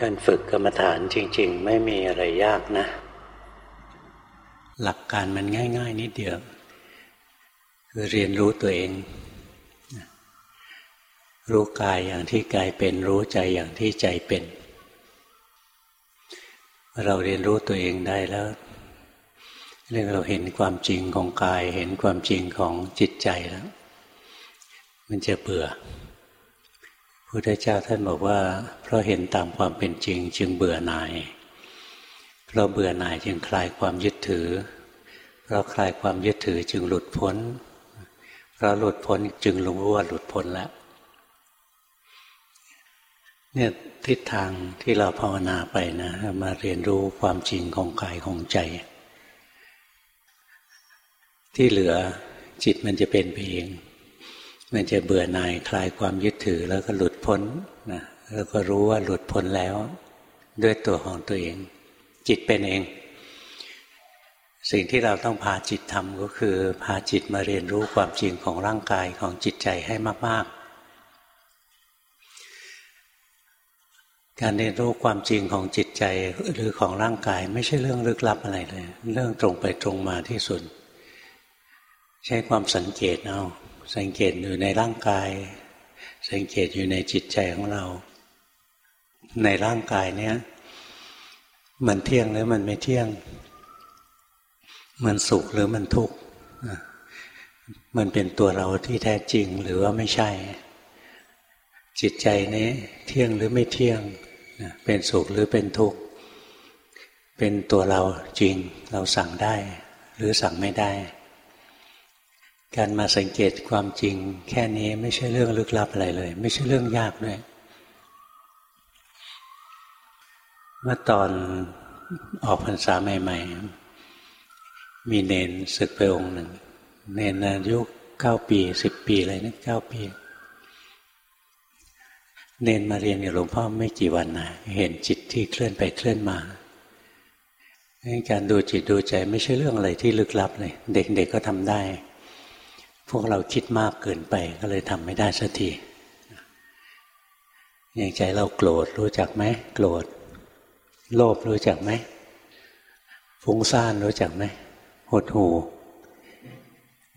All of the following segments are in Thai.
การฝึกกรรมฐานจริง ๆ ไม่มีอะไรยากนะ หลักการมันง่าย ๆ นิดเดียว คือเรียนรู้ตัวเอง รู้กายอย่างที่กายเป็น รู้ใจอย่างที่ใจเป็น เราเรียนรู้ตัวเองได้แล้วเรื่องเราเห็นความจริงของกาย เห็นความจริงของจิตใจแล้ว มันจะเบื่อ พุทธเจ้าท่านบอกว่า เพราะเห็นตามความเป็นจริง จึงเบื่อหน่าย เพราะเบื่อหน่ายจึงคลายความยึดถือ เพราะคลายความยึดถือจึงหลุดพ้น เพราะหลุดพ้นจึงรู้ว่าหลุดพ้นแล้วเนี่ยทิศทางที่เราภาวนาไปนะมาเรียนรู้ความจริงของกายของใจ ที่เหลือจิตมันจะเป็นไปเอง มันจะเบื่อหน่ายคลายความยึดถือแล้วก็หลุดพ้นนะแล้วก็รู้ว่าหลุดพ้นแล้ว ด้วยตัวของตัวเอง จิตเป็นเอง สิ่งที่เราต้องพาจิตทำก็คือ พาจิตมาเรียนรู้ความจริงของร่างกายของจิตใจให้มาก ๆ การเรียนรู้ความจริงของจิตใจหรือของร่างกาย ไม่ใช่เรื่องลึกลับอะไรเลย เรื่องตรงไปตรงมาที่สุด ใช้ความสังเกตเอา สังเกตอยู่ในร่างกาย สังเกตอยู่ในจิตใจของเรา ในร่างกายเนี้ยมันเที่ยงหรือมันไม่เที่ยง มันสุขหรือมันทุกข์มันเป็นตัวเราที่แท้จริงหรือว่าไม่ใช่ จิตใจนี้เที่ยงหรือไม่เที่ยง เป็นสุขหรือเป็นทุกข์เป็นตัวเราจริงเราสั่งได้ หรือสั่งไม่ได้ การมาสังเกตความจริง แค่นี้ไม่ใช่เรื่องลึกลับอะไรเลย ไม่ใช่เรื่องยากด้วยเมื่อตอนออกพรรษาใหม่ ๆ มีเนนศึกไปองค์หนึ่ง เนนอายุเก้าปีสิบปีอะไรนะเก้าปี เนนมาเรียนกับหลวงพ่อไม่กี่วันนะเห็นจิตที่เคลื่อนไปเคลื่อนมาการดูจิตดูใจไม่ใช่เรื่องอะไรที่ลึกลับเลย เด็กๆก็ทำได้ พวกเราคิดมากเกินไปก็เลยทำไม่ได้สักทีอย่างใจเราโกรธรู้จักไหมโกรธ โลภรู้จักไหมฟุ้งซ่านรู้จักไหมหดหู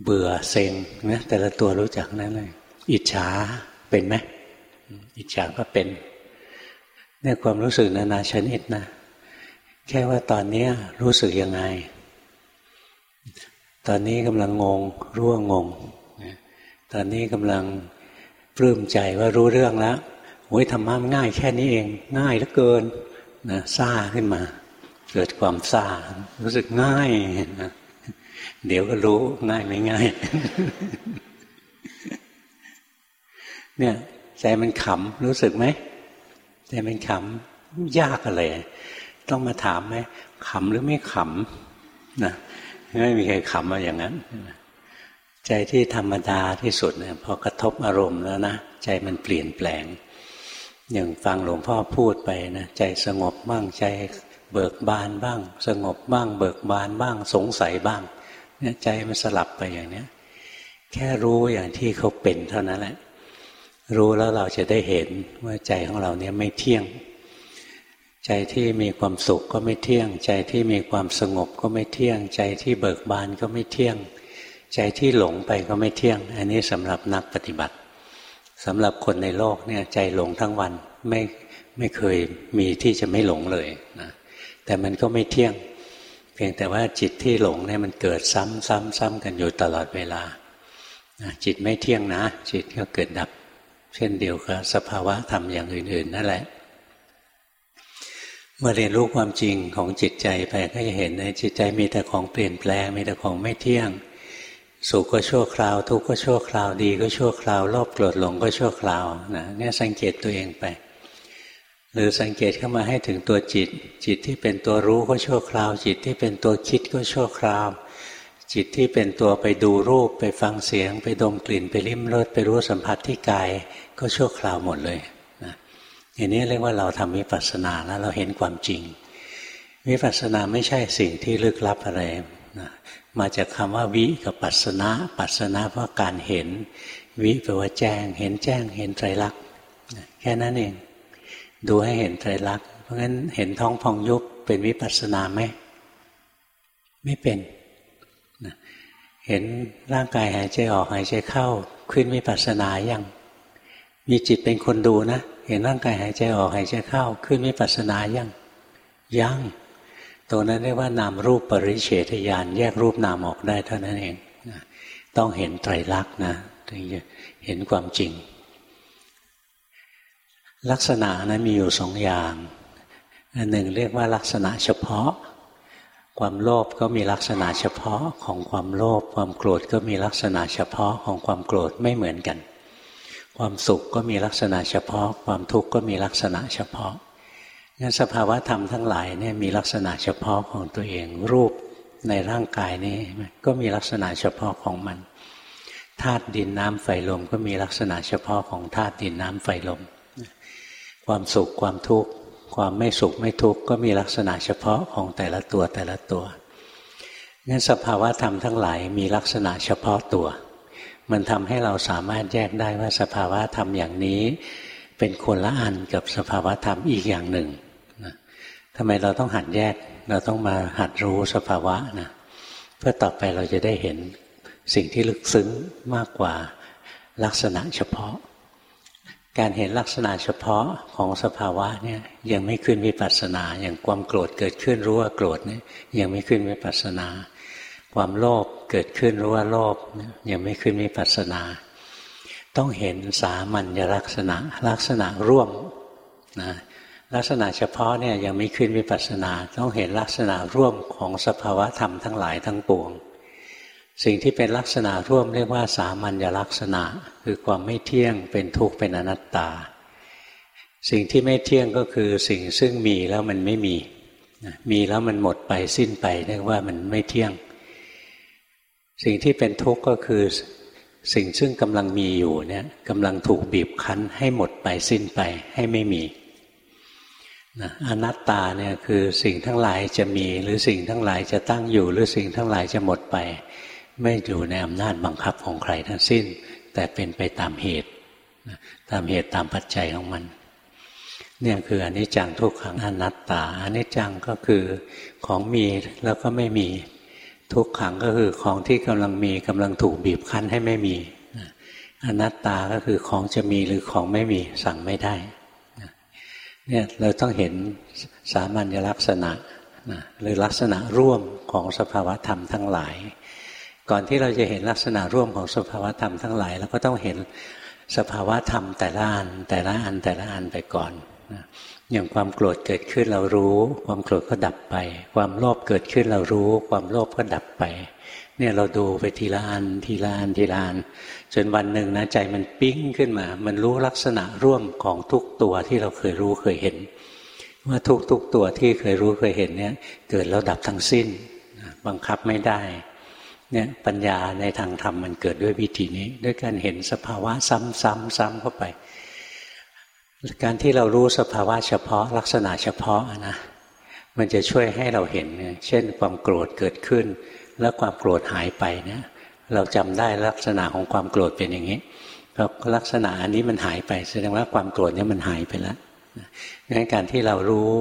เบื่อเซ็งนะแต่ละตัวรู้จักนั่นเลยอิจฉาเป็นไหมอิจฉาก็เป็นเนี่ยความรู้สึกนานาชนิดนะ แค่ว่าตอนนี้รู้สึกยังไง ตอนนี้กำลังงงรู้ว่างง ตอนนี้กำลังปลื้มใจว่ารู้เรื่องแล้วโอ้ยธรรมะง่ายแค่นี้เอง ง่ายเหลือเกินนะซ่าขึ้นมา เกิดความซ่ารู้สึกง่ายนะเดี๋ยวก็รู้ง่ายไม่ง่าย เนี่ยใจมันขำรู้สึกไหมใจมันขำยากอะไรต้องมาถามไหมขำหรือไม่ขำนะ ไม่มีใครขำมาอย่างนั้น ใจที่ธรรมดาที่สุดเนี่ยพอกระทบอารมณ์แล้วนะใจมันเปลี่ยนแปลง อย่างฟังหลวงพ่อพูดไปนะใจสงบบ้างใจเบิกบานบ้าง สงบบ้าง เบิกบานบ้าง สงสัยบ้างเนี่ยใจมันสลับไปอย่างเนี้ย แค่รู้อย่างที่เขาเป็นเท่านั้นแหละ รู้แล้วเราจะได้เห็นว่าใจของเราเนี่ยไม่เที่ยง ใจที่มีความสุขก็ไม่เที่ยง ใจที่มีความสงบก็ไม่เที่ยง ใจที่เบิกบานก็ไม่เที่ยง ใจที่หลงไปก็ไม่เที่ยง อันนี้สำหรับนักปฏิบัติสำหรับคนในโลกเนี่ยใจหลงทั้งวันไม่ไม่เคยมีที่จะไม่หลงเลยนะแต่มันก็ไม่เที่ยง เพียงแต่ว่าจิตที่หลงเนี่ยมันเกิดซ้ำซ้ำซ้ำกันอยู่ตลอดเวลาจิตไม่เที่ยงนะ จิตก็เกิดดับ เช่นเดียวกับสภาวะธรรมอย่างอื่น ๆ นั่นแหละ มื่อเรียนรู้ความจริงของจิตใจไปก็จะเห็นในจิตใจมีแต่ของเปลี่ยนแปลงมีแต่ของไม่เที่ยง สุขก็ชั่วคราว ทุกข์ก็ชั่วคราวดีก็ชั่วคราวโลภโกรธหลงก็ชั่วคราวนะเนี่ยสังเกตตัวเองไป หรือสังเกตเข้ามาให้ถึงตัวจิต จิตที่เป็นตัวรู้ก็ชั่วคราว จิตที่เป็นตัวคิดก็ชั่วคราว จิตที่เป็นตัวไปดูรูปไปฟังเสียง ไปดมกลิ่นไปลิ้มรสไปรู้สัมผัสที่กายก็ชั่วคราวหมดเลย อย่างนี้เรียกว่าเราทำวิปัสสนาแล้วเราเห็นความจริง วิปัสสนาไม่ใช่สิ่งที่ลึกลับอะไรนะมาจากคำว่าวิกับปัสสนาปัสสนาเพราะการเห็น วิแปลว่าแจ้ง เห็นแจ้ง เห็นไตรลักษณ์แค่นั้นเอง ดูให้เห็นไตรลักษณ์เพราะงั้นเห็นท้องพองยุบเป็นวิปัสสนาไหมไม่เป็นเห็นร่างกายหายใจออกหายใจเข้า ขึ้นวิปัสสนายังมีจิตเป็นคนดูนะ เห็นร่างกายหายใจออกหายใจเข้าขึ้นวิปัสสนายังยังตรงนั้นเรียกว่านามรูปปริเฉทญาณแยกรูปนามออกได้เท่านั้นเองต้องเห็นไตรลักษณ์นะถึงจะเห็นความจริง ลักษณะนะมีอยู่สองอย่างอันหนึ่งเรียกว่าลักษณะเฉพาะ ความโลภก็มีลักษณะเฉพาะของความโลภความโกรธก็มีลักษณะเฉพาะของความโกรธไม่เหมือนกัน ความสุขก็มีลักษณะเฉพาะ ความทุกข์ก็มีลักษณะเฉพาะงั้นสภาวะธรรมทั้งหลายเนี่ยมีลักษณะเฉพาะของตัวเอง รูปในร่างกายนี้ก็มีลักษณะเฉพาะของมันธาตุดินน้ำไฟลมก็มีลักษณะเฉพาะของธาตุดินน้ำไฟลม ความสุขความทุกข์ความไม่สุขไม่ทุกข์ก็มีลักษณะเฉพาะของแต่ละตัวแต่ละตัวงั้นสภาวะธรรมทั้งหลายมีลักษณะเฉพาะตัว มันทำให้เราสามารถแยกได้ว่าสภาวะธรรมอย่างนี้ เป็นคนละอันกับสภาวะธรรมอีกอย่างหนึ่งทำไมเราต้องหัดแยก เราต้องมาหัดรู้สภาวะนะเพื่อต่อไปเราจะได้เห็นสิ่งที่ลึกซึ้งมากกว่าลักษณะเฉพาะ การเห็นลักษณะเฉพาะของสภาวะเนี่ยยังไม่ขึ้นวิปัสสนา อย่างความโกรธเกิดขึ้นรู้ว่าโกรธเนี่ยยังไม่ขึ้นวิปัสสนา ความโลภเกิดขึ้นรู้ว่าโลภยังไม่ขึ้นวิปัสสนา ต้องเห็นสามัญลักษณะลักษณะร่วมนะลักษณะเฉพาะเนี่ยยังไม่ขึ้นวิปัสสนาต้องเห็นลักษณะร่วมของสภาวะธรรมทั้งหลายทั้งปวง สิ่งที่เป็นลักษณะร่วมเรียกว่าสามัญลักษณะ คือความไม่เที่ยงเป็นทุกข์เป็นอนัตตา สิ่งที่ไม่เที่ยงก็คือสิ่งซึ่งมีแล้วมันไม่มี มีแล้วมันหมดไปสิ้นไปเรียกว่ามันไม่เที่ยง สิ่งที่เป็นทุกข์ก็คือสิ่งซึ่งกำลังมีอยู่เนี่ยกำลังถูกบีบคั้นให้หมดไปสิ้นไปให้ไม่มีนะอนัตตาเนี่ยคือสิ่งทั้งหลายจะมี หรือสิ่งทั้งหลายจะตั้งอยู่ หรือสิ่งทั้งหลายจะหมดไป ไม่อยู่ในอำนาจบังคับของใครทั้งสิ้น แต่เป็นไปตามเหตุ ตามเหตุตามปัจจัยของมันเนี่ยคืออนิจจังทุกขังอนัตตาอนิจจังก็คือของมีแล้วก็ไม่มี ทุกขังก็คือของที่กำลังมีกำลังถูกบีบคั้นให้ไม่มี อนัตตาก็คือของจะมีหรือของไม่มีสั่งไม่ได้เนี่ยเราต้องเห็นสามัญลักษณะนะหรือลักษณะร่วมของสภาวธรรมทั้งหลาย ก่อนที่เราจะเห็นลักษณะร่วมของสภาวธรรมทั้งหลายเราก็ต้องเห็นสภาวธรรมแต่ละอันแต่ละอันแต่ละอันไปก่อนนะ อย่างความโกรธเกิดขึ้นเรารู้ ความโกรธก็ดับไป ความโลภเกิดขึ้นเรารู้ ความโลภก็ดับไป เนี่ยเราดูไปทีละอันทีละอันทีละอันจนวันหนึ่งนะใจมันปิ้งขึ้นมา มันรู้ลักษณะร่วมของทุกตัวที่เราเคยรู้เคยเห็น ว่าทุกทุกตัวที่เคยรู้เคยเห็นเนี่ยเกิดแล้วดับทั้งสิ้น บังคับไม่ได้เนี่ยปัญญาในทางธรรมมันเกิดด้วยวิธีนี้ ด้วยการเห็นสภาวะซ้ำซ้ำซ้ำเข้าไป การที่เรารู้สภาวะเฉพาะลักษณะเฉพาะนะมันจะช่วยให้เราเห็น เช่น ความโกรธเกิดขึ้น แล้วความโกรธหายไปเนี่ยเราจำได้ลักษณะของความโกรธเป็นอย่างนี้แล้วลักษณะอันนี้มันหายไปแสดงว่าความโกรธเนี่ยมันหายไปแล้วงั้นการที่เรารู้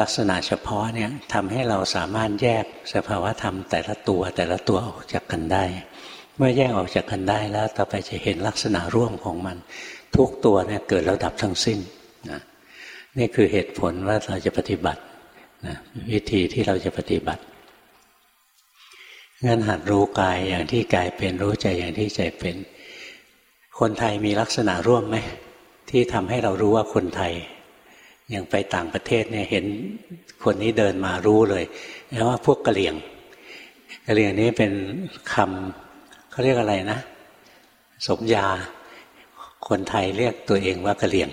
ลักษณะเฉพาะเนี่ยทำให้เราสามารถแยกสภาวะธรรมแต่ละตัวแต่ละตัวออกจากกันได้ เมื่อแยกออกจากกันได้แล้ว ต่อไปจะเห็นลักษณะร่วมของมัน ทุกตัวเนี่ยเกิดแล้วดับทั้งสิ้นนะนี่คือเหตุผลว่าเราจะปฏิบัตินะวิธีที่เราจะปฏิบัติงั้นหัดรู้กายอย่างที่กายเป็นรู้ใจอย่างที่ใจเป็น คนไทยมีลักษณะร่วมไหมที่ทำให้เรารู้ว่าคนไทยอย่างไปต่างประเทศเนี่ยเห็นคนนี้เดินมารู้เลยแล้วว่าพวกกะเหลี่ยงกะเหลี่ยงนี้เป็นคำเขาเรียกอะไรนะ สมยา คนไทยเรียกตัวเองว่ากะเหลี่ยง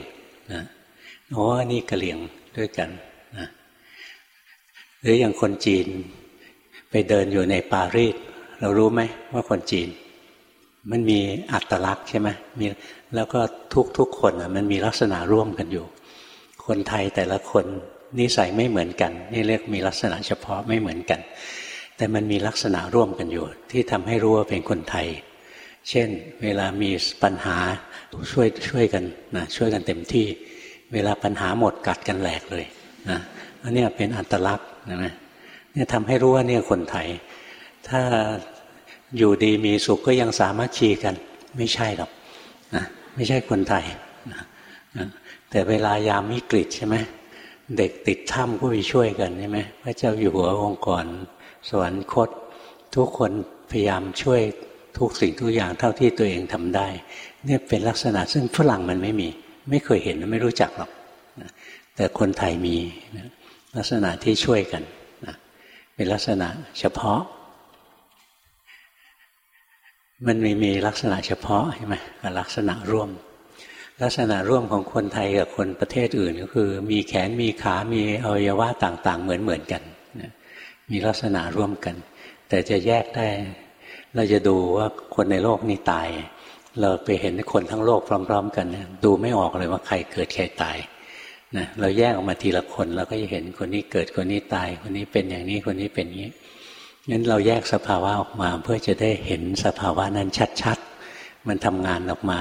นะโอ้นี่กะเหลี่ยงด้วยกันนะหรืออย่างคนจีนไปเดินอยู่ในปารีสเรารู้ไหมว่าคนจีน มันมีอัตลักษณ์ใช่ไหมมีแล้วก็ทุกทุกคนมันมีลักษณะร่วมกันอยู่ คนไทยแต่ละคนนิสัยไม่เหมือนกัน นี่เรียกมีลักษณะเฉพาะไม่เหมือนกัน แต่มันมีลักษณะร่วมกันอยู่ ที่ทำให้รู้ว่าเป็นคนไทย เช่น เวลามีปัญหาช่วยช่วยกันนะช่วยกันเต็มที่ เวลาปัญหาหมดกัดกันแหลกเลยนะอันนี้เป็นอันตลักษณ์นะเนี่ยทำให้รู้ว่าเนี่ยคนไทย ถ้าอยู่ดีมีสุขก็ยังสามารถคีกัน ไม่ใช่หรอกนะไม่ใช่คนไทยนะแต่เวลายามวิกฤตใช่ไหมเด็กติดถ้ำก็ไปช่วยกันใช่ไหมพระเจ้าอยู่หัวองค์กรสวรรคต ทุกคนพยายามช่วย ทุกสิ่งทุกอย่างเท่าที่ตัวเองทำได้ เนี่ยเป็นลักษณะซึ่งฝรั่งมันไม่มี ไม่เคยเห็นไม่รู้จักหรอกแต่คนไทยมีลักษณะที่ช่วยกันเป็นลักษณะเฉพาะ มันมีมีลักษณะเฉพาะใช่ไหมกับลักษณะร่วม ลักษณะร่วมของคนไทยกับคนประเทศอื่นก็คือ มีแขนมีขา มีอวัยวะต่าง ๆ เหมือนเหมือนกันมีลักษณะร่วมกัน แต่จะแยกได้ เราจะดูว่าคนในโลกนี้ตาย เราไปเห็นคนทั้งโลกพร้อม ๆ กันดูไม่ออกเลยว่าใครเกิดใครตายนะเราแยกออกมาทีละคนเราก็จะเห็นคนนี้เกิดคนนี้ตาย คนนี้เป็นอย่างนี้คนนี้เป็นอย่างนี้งั้นเราแยกสภาวะออกมาเพื่อจะได้เห็นสภาวะนั้นชัดๆ มันทำงานออกมา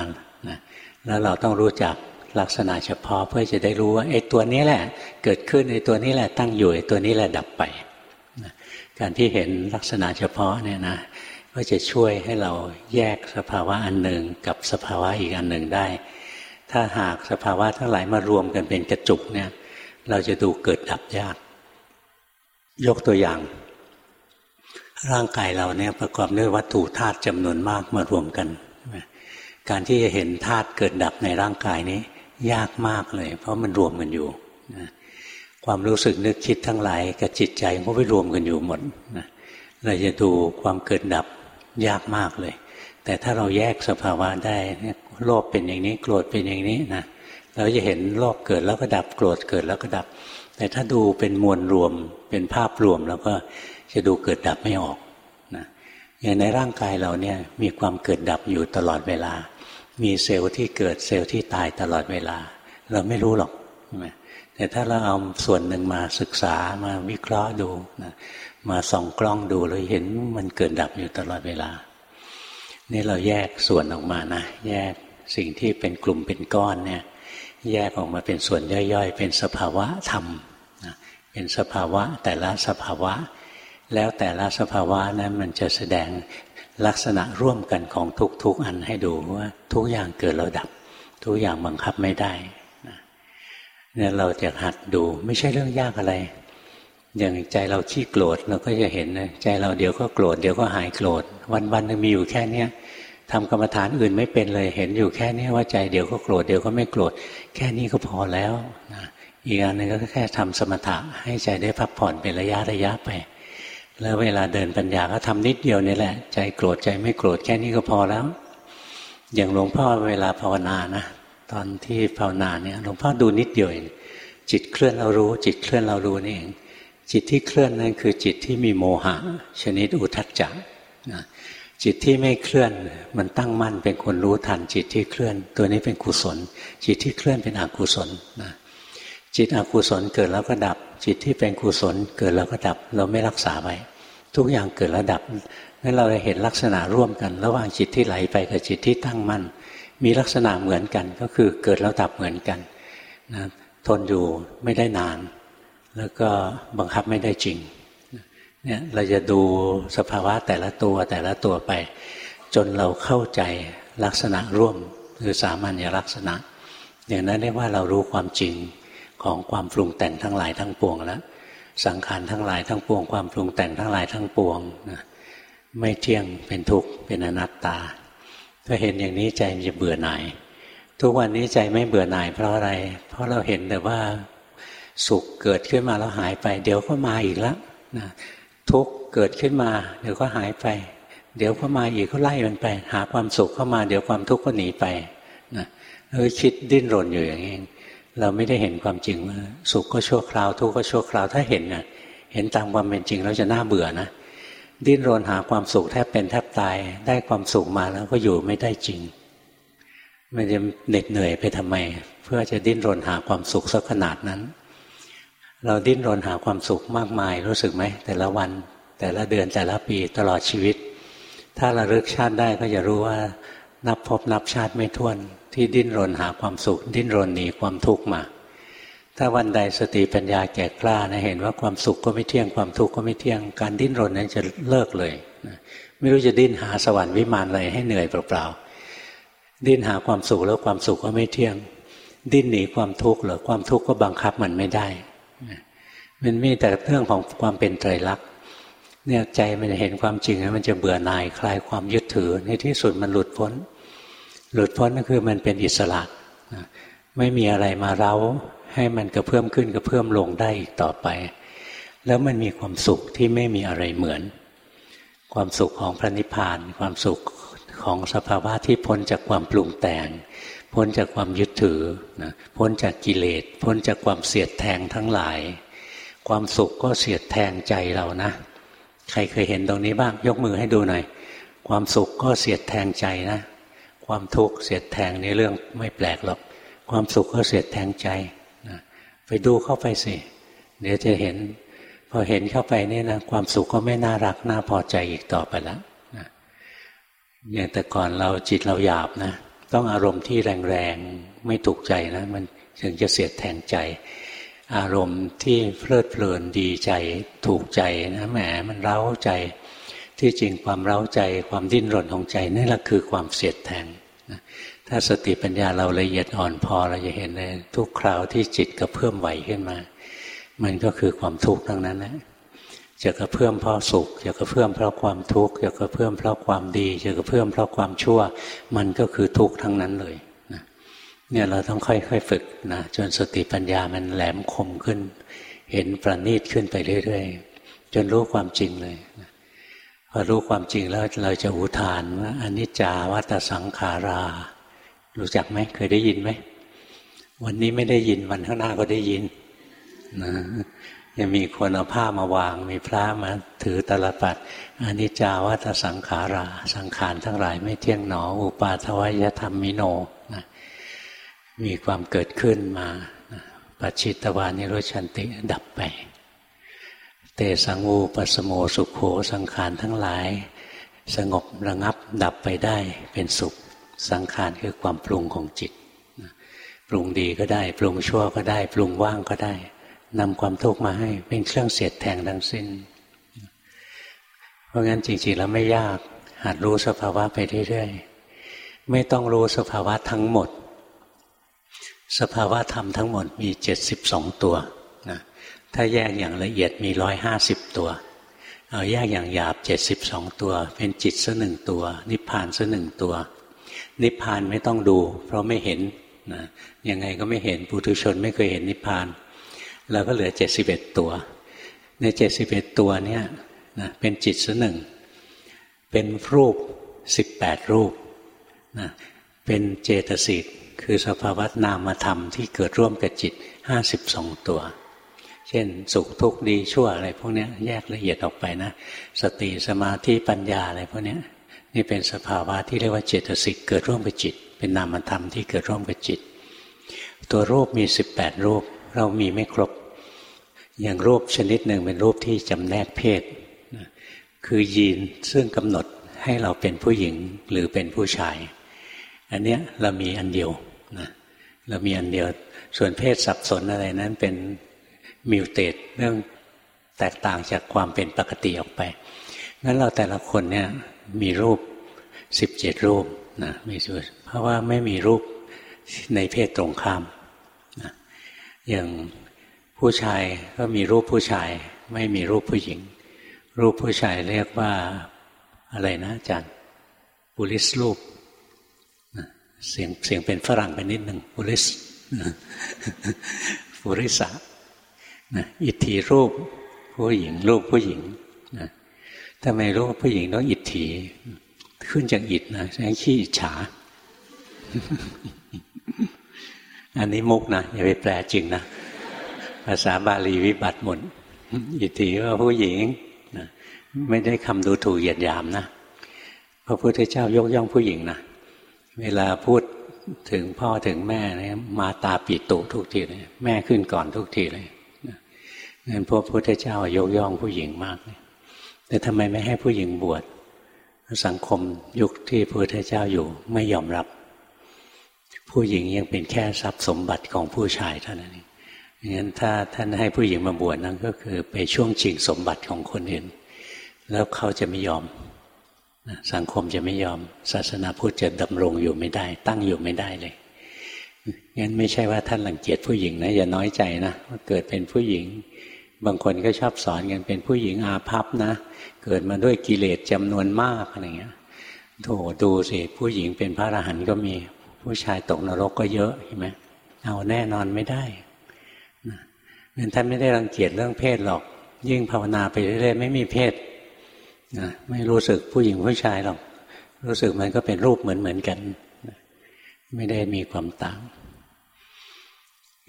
นะแล้วเราต้องรู้จักลักษณะเฉพาะเพื่อจะได้รู้ว่าไอ้ตัวนี้แหละ เกิดขึ้นไอ้ตัวนี้แหละตั้งอยู่ไอ้ตัวนี้แหละดับไปนะการที่เห็นลักษณะเฉพาะเนี่ยนะ ก็จะช่วยให้เราแยกสภาวะอันหนึ่งกับสภาวะอีกอันหนึ่งได้ ถ้าหากสภาวะทั้งหลายมารวมกันเป็นกระจุกเนี่ย เราจะดูเกิดดับยาก ยกตัวอย่าง ร่างกายเราเนี่ยประกอบด้วยวัตถุธาตุจำนวนมากมารวมกัน การที่จะเห็นธาตุเกิดดับในร่างกายนี้ ยากมากเลย เพราะมันรวมกันอยู่ความรู้สึกนึกคิดทั้งหลายกับจิตใจก็ไปรวมกันอยู่หมดเราจะดูความเกิดดับ ยากมากเลย แต่ถ้าเราแยกสภาวะได้โลภเป็นอย่างนี้ โกรธเป็นอย่างนี้นะเราจะเห็นโลภเกิดแล้วก็ดับโกรธเกิดแล้วก็ดับ แต่ถ้าดูเป็นมวลรวมเป็นภาพรวมแล้วก็จะดูเกิดดับไม่ออกนะอย่างในร่างกายเราเนี่ยมีความเกิดดับอยู่ตลอดเวลา มีเซลล์ที่เกิดเซลล์ที่ตายตลอดเวลา เราไม่รู้หรอก แต่ถ้าเราเอาส่วนหนึ่งมาศึกษามาวิเคราะห์ดูนะมาส่องกล้องดูเราเห็นมันเกิดดับอยู่ตลอดเวลา นี่เราแยกส่วนออกมานะแยกสิ่งที่เป็นกลุ่มเป็นก้อนเนี่ย แยกออกมาเป็นส่วนย่อยๆ เป็นสภาวะธรรมนะเป็นสภาวะแต่ละสภาวะ แล้วแต่ละสภาวะนั้นมันจะแสดงลักษณะร่วมกันของทุกๆอันให้ดูว่าทุกอย่างเกิดแล้วดับ ทุกอย่างบังคับไม่ได้ เนี่ยเราจะหัดดูไม่ใช่เรื่องยากอะไร อย่างใจเราขี้โกรธเราก็จะเห็นนะใจเราเดี๋ยวก็โกรธเดี๋ยวก็หายโกรธวันๆนึงมีอยู่แค่เนี้ยทำกรรมฐานอื่นไม่เป็นเลยเห็นอยู่แค่นี้ว่าใจเดี๋ยวก็โกรธเดี๋ยวก็ไม่โกรธแค่นี้ก็พอแล้วนะอีกอันหนึ่งก็แค่ทำสมถะให้ใจได้พักผ่อนเป็นระยะระยะไป แล้วเวลาเดินปัญญาก็ทำนิดเดียวนี่แหละ ใจโกรธใจไม่โกรธแค่นี้ก็พอแล้ว อย่างหลวงพ่อเวลาภาวนานะ ตอนที่ภาวนาเนี่ยหลวงพ่อดูนิดเดียวเองจิตเคลื่อนเรารู้ จิตเคลื่อนเรารู้นี่เองจิตที่เคลื่อนนั่นคือจิตที่มีโมหะ ชนิดอุทัจจะนะจิตที่ไม่เคลื่อนมันตั้งมั่นเป็นคนรู้ทัน จิตที่เคลื่อน ตัวนี้เป็นกุศล จิตที่เคลื่อนเป็นอกุศลนะจิตอกุศลเกิดแล้วก็ดับ จิตที่เป็นกุศลเกิดแล้วก็ดับ เราไม่รักษาไว้ทุกอย่างเกิดแล้วดับนั้นเราเห็นลักษณะร่วมกัน ระหว่างจิตที่ไหลไปกับจิตที่ตั้งมั่น มีลักษณะเหมือนกัน ก็คือเกิดแล้วดับเหมือนกันนะทนอยู่ไม่ได้นาน แล้วก็บังคับไม่ได้จริงเนี่ยเราจะดูสภาวะแต่ละตัวแต่ละตัวไป จนเราเข้าใจลักษณะร่วมคือสามัญลักษณะ อย่างนั้นเรียกว่าเรารู้ความจริงของความปรุงแต่งทั้งหลายทั้งปวงแล้วสังขารทั้งหลายทั้งปวง ความปรุงแต่งทั้งหลายทั้งปวงนะไม่เที่ยงเป็นทุกข์เป็นอนัตตา ถ้าเห็นอย่างนี้ใจมันจะเบื่อหน่าย ทุกวันนี้ใจไม่เบื่อหน่ายเพราะอะไร เพราะเราเห็นแต่ว่าสุขเกิดขึ้นมาแล้วหายไป เดี๋ยวก็มาอีกแล้วนะทุกเกิดขึ้นมา เดี๋ยวก็หายไป เดี๋ยวก็มาอีกก็ไล่มันไป หาความสุขเข้ามา เดี๋ยวความทุกข์ก็หนีไปนะเราคิดดิ้นรนอยู่อย่างนี้เราไม่ได้เห็นความจริงว่าสุขก็ชั่วคราวทุกข์ก็ชั่วคราวถ้าเห็นนะเห็นตามความเป็นจริงเราจะน่าเบื่อนะ ดิ้นรนหาความสุขแทบเป็นแทบตาย ได้ความสุขมาแล้วก็อยู่ไม่ได้จริง มันจะเหน็ดเหนื่อยไปทำไม เพื่อจะดิ้นรนหาความสุขสักขนาดนั้น เราดิ้นรนหาความสุขมากมายรู้สึกไหม แต่ละวัน แต่ละเดือนแต่ละปีตลอดชีวิต ถ้าระลึกชาติได้ก็จะรู้ว่านับพบนับชาติไม่ท้วน ที่ดิ้นรนหาความสุข ดิ้นรนหนีความทุกข์มา ถ้าวันใดสติปัญญาแก่กล้านะเห็นว่าความสุขก็ไม่เที่ยงความทุกข์ก็ไม่เที่ยงการดิ้นรนนั้นจะเลิกเลยนะไม่รู้จะดิ้นหาสวรรค์วิมานอะไรให้เหนื่อยเปล่าๆดิ้นหาความสุขแล้วความสุขก็ไม่เที่ยง ดิ้นหนีความทุกข์หรือความทุกข์ก็บังคับมันไม่ได้มันมีแต่เรื่องของความเป็นไตรลักษณ์เนี่ยใจมันเห็นความจริงแล้วมันจะเบื่อหน่ายคลายความยึดถือ ในที่สุดมันหลุดพ้น หลุดพ้นก็คือมันเป็นอิสระ ไม่มีอะไรมาเร้า ให้มันกระเพื่อมขึ้นกระเพื่อมลงได้อีกต่อไป แล้วมันมีความสุขที่ไม่มีอะไรเหมือน ความสุขของพระนิพพาน ความสุขของสภาวะที่พ้นจากความปรุงแต่ง พ้นจากความยึดถือนะพ้นจากกิเลส พ้นจากความเสียดแทงทั้งหลาย ความสุขก็เสียดแทงใจเรานะ ใครเคยเห็นตรงนี้บ้างยกมือให้ดูหน่อยความสุขก็เสียดแทงใจนะ ความทุกข์เสียดแทงในเรื่องไม่แปลกหรอก ความสุขก็เสียดแทงใจ ไปดูเข้าไปสิ เดี๋ยวจะเห็น พอเห็นเข้าไปนี่นะความสุขก็ไม่น่ารักน่าพอใจอีกต่อไปแล้วนะอย่างแต่ก่อนเราจิตเราหยาบนะ ต้องอารมณ์ที่แรงๆไม่ถูกใจนะ มันถึงจะเสียดแทงใจ อารมณ์ที่เพลิดเพลินดีใจถูกใจนะแหมมันเร้าใจที่จริงความเร้าใจความดิ้นรนของใจนี่แหละคือความเสียดแทง ถ้าสติปัญญาเราละเอียดอ่อนพอเราจะเห็นเลยทุกคราวที่จิตกระเพื่อมไหวขึ้นมา มันก็คือความทุกข์ทั้งนั้นนะจะกระเพื่อมเพราะสุขจะกระเพื่อมเพราะความทุกข์จะกระเพื่อมเพราะความดีจะกระเพื่อมเพราะความชั่ว มันก็คือทุกข์ทั้งนั้นเลยเนี่ยเราต้องค่อยๆฝึกนะจนสติปัญญามันแหลมคมขึ้น เห็นประณีตขึ้นไปเรื่อยๆจนรู้ความจริงเลยพอรู้ความจริงแล้วเราจะอุทานว่าอนิจจาวัตสังขารา รู้จักไหมเคยได้ยินไหม วันนี้ไม่ได้ยินวันข้างหน้าก็ได้ยินนะยังมีคนเอาผ้ามาวาง มีพระมาถือตลปัดอนิจจาวัตสังขารา สังขารทั้งหลายไม่เที่ยงหนอ อุปาทวยธรรมมิโนนะมีความเกิดขึ้นมาปัจจิตวานิโรชันติดับไป เตสังวูปสโมสุขโข สังขารทั้งหลาย สงบระงับดับไปได้เป็นสุข สังขารคือความปรุงของจิตปรุงดีก็ได้ ปรุงชั่วก็ได้ ปรุงว่างก็ได้นำความทุกข์มาให้เป็นเครื่องเสียดแทงทั้งสิ้น เพราะงั้นจริงๆแล้วไม่ยากหัดรู้สภาวะไปเรื่อยๆไม่ต้องรู้สภาวะทั้งหมด สภาวะธรรมทั้งหมดมีเจ็ดสิบสองตัวนะถ้าแยกอย่างละเอียดมีร้อยห้าสิบตัว เอาแยกอย่างหยาบเจ็ดสิบสองตัว เป็นจิตซะหนึ่งตัว นิพพานซะหนึ่งตัว นิพพานไม่ต้องดู เพราะไม่เห็นนะยังไงก็ไม่เห็นปุถุชนไม่เคยเห็นนิพพานเราก็เหลือเจ็ดสิบเอ็ดตัว ในเจ็ดสิบเอ็ดตัวเนี่ยนะเป็นจิตซะหนึ่ง เป็นรูปสิบแปดรูปนะเป็นเจตสิกคือสภาวะนามธรรมที่เกิดร่วมกับจิตห้าสิบสองตัว เช่นสุขทุกข์ดีชั่วอะไรพวกนี้แยกละเอียดออกไปนะ สติสมาธิปัญญาอะไรพวกนี้ นี่เป็นสภาวะที่เรียกว่าเจตสิกเกิดร่วมกับจิต เป็นนามธรรมที่เกิดร่วมกับจิต ตัวรูปมีสิบแปดรูป เรามีไม่ครบ อย่างรูปชนิดหนึ่งเป็นรูปที่จำแนกเพศ คือยีนซึ่งกำหนดให้เราเป็นผู้หญิงหรือเป็นผู้ชาย อันเนี้ยเรามีอันเดียวนะเรามีอันเดียว ส่วนเพศสับสนอะไรนั้นเป็นมิวเตตเรื่องแตกต่างจากความเป็นปกติออกไปงั้นเราแต่ละคนเนี่ย มีรูปสิบเจ็ดรูปนะมีส่วนเพราะว่าไม่มีรูปในเพศตรงข้ามนะอย่างผู้ชายก็มีรูปผู้ชาย ไม่มีรูปผู้หญิง รูปผู้ชายเรียกว่าอะไรนะอาจารย์บุริสรูปเสียงเสียงเป็นฝรั่งไปนิดหนึ่งบุริสบุริสะนะอิทธิรูปผู้หญิงรูปผู้หญิงนะ ทำไมรูปผู้หญิงต้องอิทธิขึ้นจากอิฐนะใช้ขี้อิจฉา อันนี้มุกนะอย่าไปแปลจริงนะภาษาบาลีวิบัติหมดอิทธิว่าผู้หญิงนะไม่ได้คำดูถูกเหยียดหยามนะพระพุทธเจ้ายกย่องผู้หญิงนะเวลาพูดถึงพ่อถึงแม่เนี่ยมาตาปิตุทุกทีเลยแม่ขึ้นก่อนทุกทีเลยนั่นพวกพุทธเจ้ายกย่องผู้หญิงมากเลย แต่ทำไมไม่ให้ผู้หญิงบวชสังคมยุคที่พระพุทธเจ้าอยู่ไม่ยอมรับ ผู้หญิงยังเป็นแค่ทรัพย์สมบัติของผู้ชายเท่านั้นเองงั้นถ้าท่านให้ผู้หญิงมาบวชนั้นก็คือไปช่วงชิงสมบัติของคนอื่น แล้วเขาจะไม่ยอมสังคมจะไม่ยอม ศาสนาพุทธจะดำรงอยู่ไม่ได้ ตั้งอยู่ไม่ได้เลยงั้นไม่ใช่ว่าท่านหลังเกียจผู้หญิงนะอย่าน้อยใจนะว่าเกิดเป็นผู้หญิง บางคนก็ชอบสอนกันเป็นผู้หญิงอาภัพนะ เกิดมาด้วยกิเลสจำนวนมากอะไรเงี้ยโถดูสิผู้หญิงเป็นพระอรหันต์ก็มี ผู้ชายตกนรกก็เยอะเห็นไหมเอาแน่นอนไม่ได้งั้นท่านไม่ได้รังเกียจเรื่องเพศหรอก ยิ่งภาวนาไปเรื่อยๆไม่มีเพศนะไม่รู้สึกผู้หญิงผู้ชายหรอก รู้สึกมันก็เป็นรูปเหมือนเหมือนกัน ไม่ได้มีความต่าง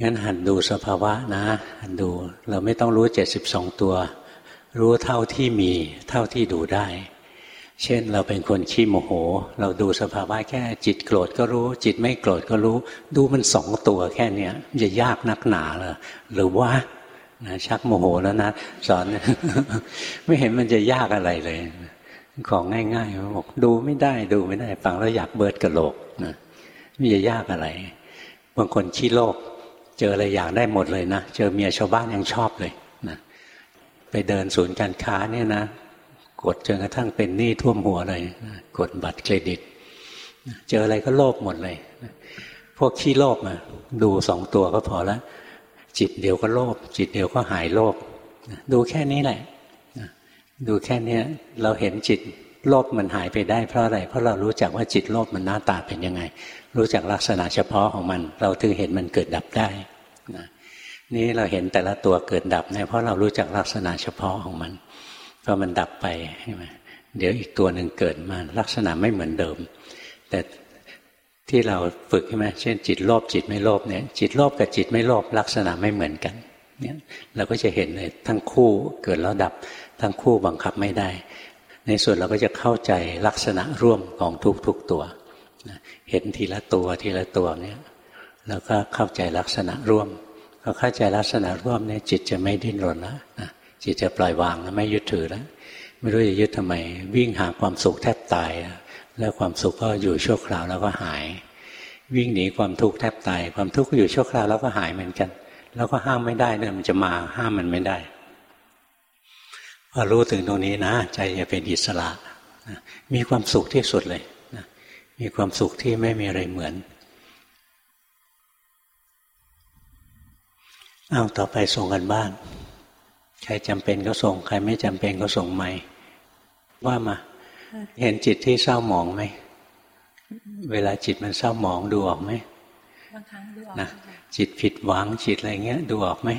งั้นหัดดูสภาวะนะ หัดดู เราไม่ต้องรู้เจ็ดสิบสองตัว รู้เท่าที่มีเท่าที่ดูได้ เช่นเราเป็นคนขี้โมโห เราดูสภาวะแค่จิตโกรธก็รู้ จิตไม่โกรธก็รู้ ดูมันสองตัวแค่เนี้ยจะยากนักหนาเหรอหรือว่านะชักโมโหแล้วนะ สอน ไม่เห็นมันจะยากอะไรเลย ของง่ายๆบอกดูไม่ได้ดูไม่ได้ฟังแล้วอยากเบิดกระโหลกนะไม่จะยากอะไร บางคนขี้โลก เจออะไรอยางได้หมดเลยนะ เจอเมียชาวบ้านยังชอบเลย ไปเดินศูนย์การค้าเนี่ยนะ กดจนกระทั่งเป็นหนี้ท่วมหัวเลยกดบัตรเครดิต เจออะไรก็โลภหมดเลย พวกขี้โลภมาดูสองตัวก็พอแล้วจิตเดียวก็โลภจิตเดียวก็หายโลภดูแค่นี้แหละดูแค่นี้เราเห็นจิตโลภมันหายไปได้เพราะอะไร เพราะเรารู้จักว่าจิตโลภมันหน้าตาเป็นยังไง รู้จักลักษณะเฉพาะของมัน เราถึงเห็นมันเกิดดับได้นะ นี่เราเห็นแต่ละตัวเกิดดับเนี่ยเพราะเรารู้จักลักษณะเฉพาะของมันพอมันดับไปใช่ไหมเดี๋ยวอีกตัวหนึ่งเกิดมาลักษณะไม่เหมือนเดิม แต่ที่เราฝึกใช่ไหมเช่นจิตโลภจิตไม่โลภเนี่ยจิตโลภกับจิตไม่โลภลักษณะไม่เหมือนกันเนี่ยเราก็จะเห็นเลยทั้งคู่เกิดแล้วดับทั้งคู่บังคับไม่ได้ ในส่วนเราก็จะเข้าใจลักษณะร่วมของทุกๆตัวเห็นทีละตัวทีละตัวเนี่ยแล้วก็เข้าใจลักษณะร่วม พอเข้าใจลักษณะร่วมเนี่ยจิตจะไม่ดิ้นรนแล้วนะจิตจะปล่อยวางแล้วไม่ยึดถือแล้วไม่รู้จะยึดทำไม วิ่งหาความสุขแทบตาย แล้วความสุขก็อยู่ชั่วคราวแล้วก็หาย วิ่งหนีความทุกข์แทบตาย ความทุกข์ก็อยู่ชั่วคราวแล้วก็หายเหมือนกัน แล้วก็ห้ามไม่ได้เนี่ยมันจะมาห้ามมันไม่ได้พอรู้ถึงตรงนี้นะ ใจจะเป็นอิสระมีความสุขที่สุดเลยมีความสุขที่ไม่มีอะไรเหมือน เอาต่อไปส่งกันบ้าน ใครจำเป็นก็ส่ง ใครไม่จำเป็นก็ส่งไม่ ว่ามา เห็นจิตที่เศร้าหมองไหม เวลาจิตมันเศร้าหมองดูออกไหมบางครั้งดูออกนะจิตผิดหวังจิตอะไรเงี้ย ดูออกไหม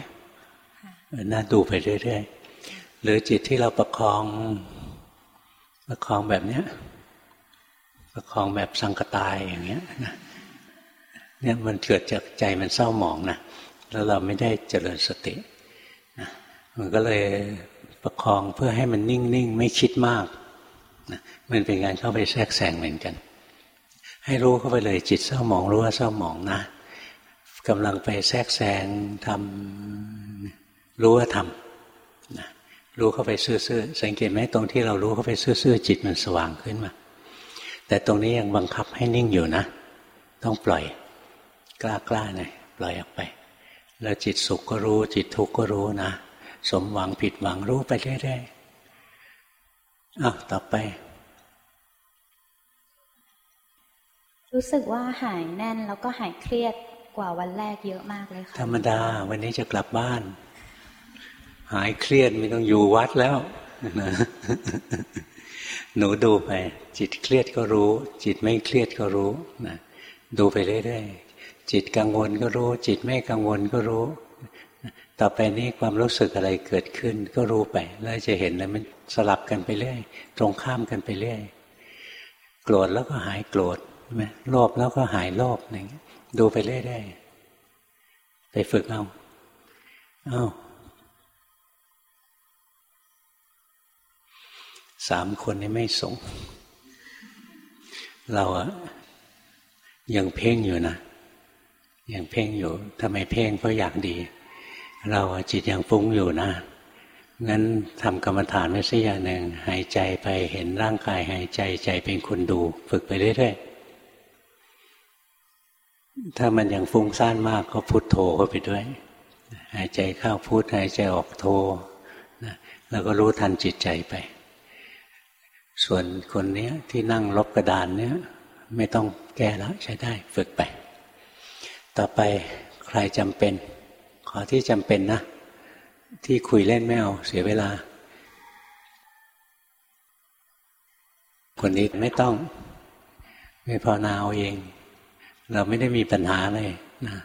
น่าดูไปเรื่อยๆหรือจิตที่เราประคอง ประคองแบบเนี้ย ประคองแบบสังกตายอย่างเงี้ยเนี่ยมันเกิดจากใจมันเศร้าหมองนะ แล้วเราไม่ได้เจริญสติมันก็เลยประคองเพื่อให้มันนิ่งๆ ไม่คิดมากมันเป็นการเข้าไปแทรกแซงเหมือนกัน ให้รู้เข้าไปเลยจิตเศร้าหมองรู้ว่าเศร้าหมองนะกำลังไปแทรกแซงทำรู้ว่าทำนะรู้เข้าไปซื่อๆสังเกตไหมตรงที่เรารู้เข้าไปซื่อๆจิตมันสว่างขึ้นมา แต่ตรงนี้ยังบังคับให้นิ่งอยู่นะ ต้องปล่อย กล้าๆหน่อยปล่อยออกไป แล้วจิตสุขก็รู้ จิตทุกข์ก็รู้นะ สมหวังผิดหวังรู้ไปเรื่อยๆอ้าวต่อไป รู้สึกว่าหายแน่นแล้วก็หายเครียดกว่าวันแรกเยอะมากเลยค่ะ ธรรมดา วันนี้จะกลับบ้าน หายเครียดไม่ต้องอยู่วัดแล้วนะหนูดูไป จิตเครียดก็รู้ จิตไม่เครียดก็รู้นะดูไปเรื่อยๆ จิตกังวลก็รู้ จิตไม่กังวลก็รู้ ต่อไปนี้ความรู้สึกอะไรเกิดขึ้นก็รู้ไป แล้วจะเห็นแล้วมันสลับกันไปเรื่อยตรงข้ามกันไปเรื่อยโกรธแล้วก็หายโกรธใช่ไหมโลภแล้วก็หายโลภอย่างเงี้ยดูไปเรื่อยๆไปฝึกเอาเอาสามคนนี้ไม่ส่ง เราอะยังเพ่งอยู่นะ ยังเพ่งอยู่ทำไมเพ่งเพราะอยากดี เราจิตยังฟุ้งอยู่นะงั้นทำกรรมฐานไม่ใช่อย่างหนึ่งหายใจไปเห็นร่างกายหายใจใจเป็นคนดู ฝึกไปเรื่อยๆถ้ามันยังฟุ้งซ่านมากก็พุโทโธเข้าไปด้วย หายใจเข้าพุทหายใจออกโธนะแล้วก็รู้ทันจิตใจไป ส่วนคนนี้ที่นั่งลบกระดานเนี้ยไม่ต้องแก้แล้วใช้ได้ฝึกไป ต่อไปใครจำเป็น ขอที่จำเป็นนะ ที่คุยเล่นไม่เอาเสียเวลา คนนี้ไม่ต้อง ไม่พอนาเอาเอง เราไม่ได้มีปัญหาเลยนะ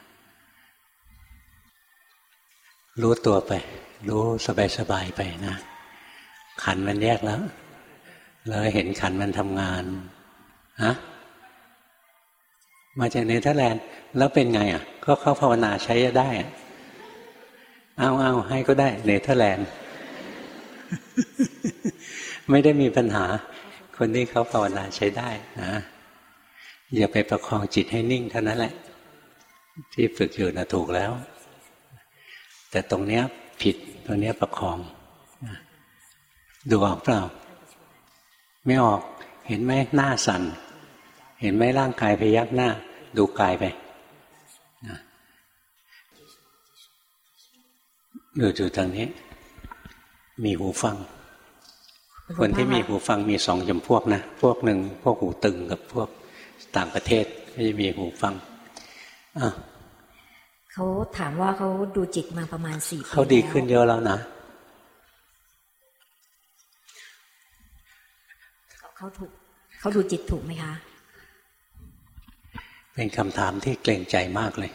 รู้ตัวไป รู้สบายๆไปนะ ขันมันแยกแล้ว เราเห็นขันมันทำงานฮะ มาจากเนเธอร์แลนด์แล้วเป็นไงอะ ก็เข้าภาวนาใช้ได้เอาเอาให้ก็ได้ เนเธอร์แลนด์ไม่ได้มีปัญหา คนที่เขาภาวนาใช้ได้นะอย่าไปประคองจิตให้นิ่งเท่านั้นแหละ ที่ฝึกอยู่นะถูกแล้ว แต่ตรงเนี้ยผิดตรงเนี้ยประคองดูออกเปล่า ไม่ออกเห็นไหมหน้าสั่น เห็นไหมร่างกายพยักหน้า ดูกายไปดูอยู่ทางนี้ มีหูฟัง คนที่มีหูฟังมีสองจำพวกนะ พวกหนึ่งพวกหูตึงกับพวกต่างประเทศก็จะมีหูฟังเขาถามว่าเขาดูจิตมาประมาณสี่ปีเขาดีขึ้นเยอะแล้วนะเขาถูกเขาดูจิตถูกไหมคะ เป็นคำถามที่เกรงใจมากเลย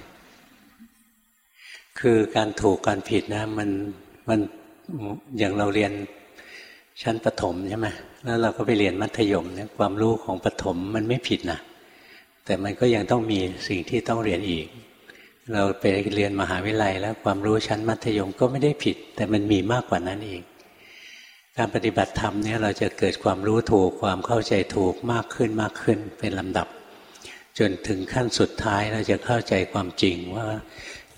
คือการถูกการผิดนะ มันมันอย่างเราเรียนชั้นประถมใช่ไหมแล้วเราก็ไปเรียนมัธยมเนี่ยความรู้ของประถมมันไม่ผิดนะแต่มันก็ยังต้องมีสิ่งที่ต้องเรียนอีก เราไปเรียนมหาวิทยาลัยแล้วความรู้ชั้นมัธยมก็ไม่ได้ผิด แต่มันมีมากกว่านั้นอีก การปฏิบัติธรรมเนี่ยเราจะเกิดความรู้ถูกความเข้าใจถูกมากขึ้นมากขึ้นเป็นลำดับ จนถึงขั้นสุดท้ายเราจะเข้าใจความจริงว่า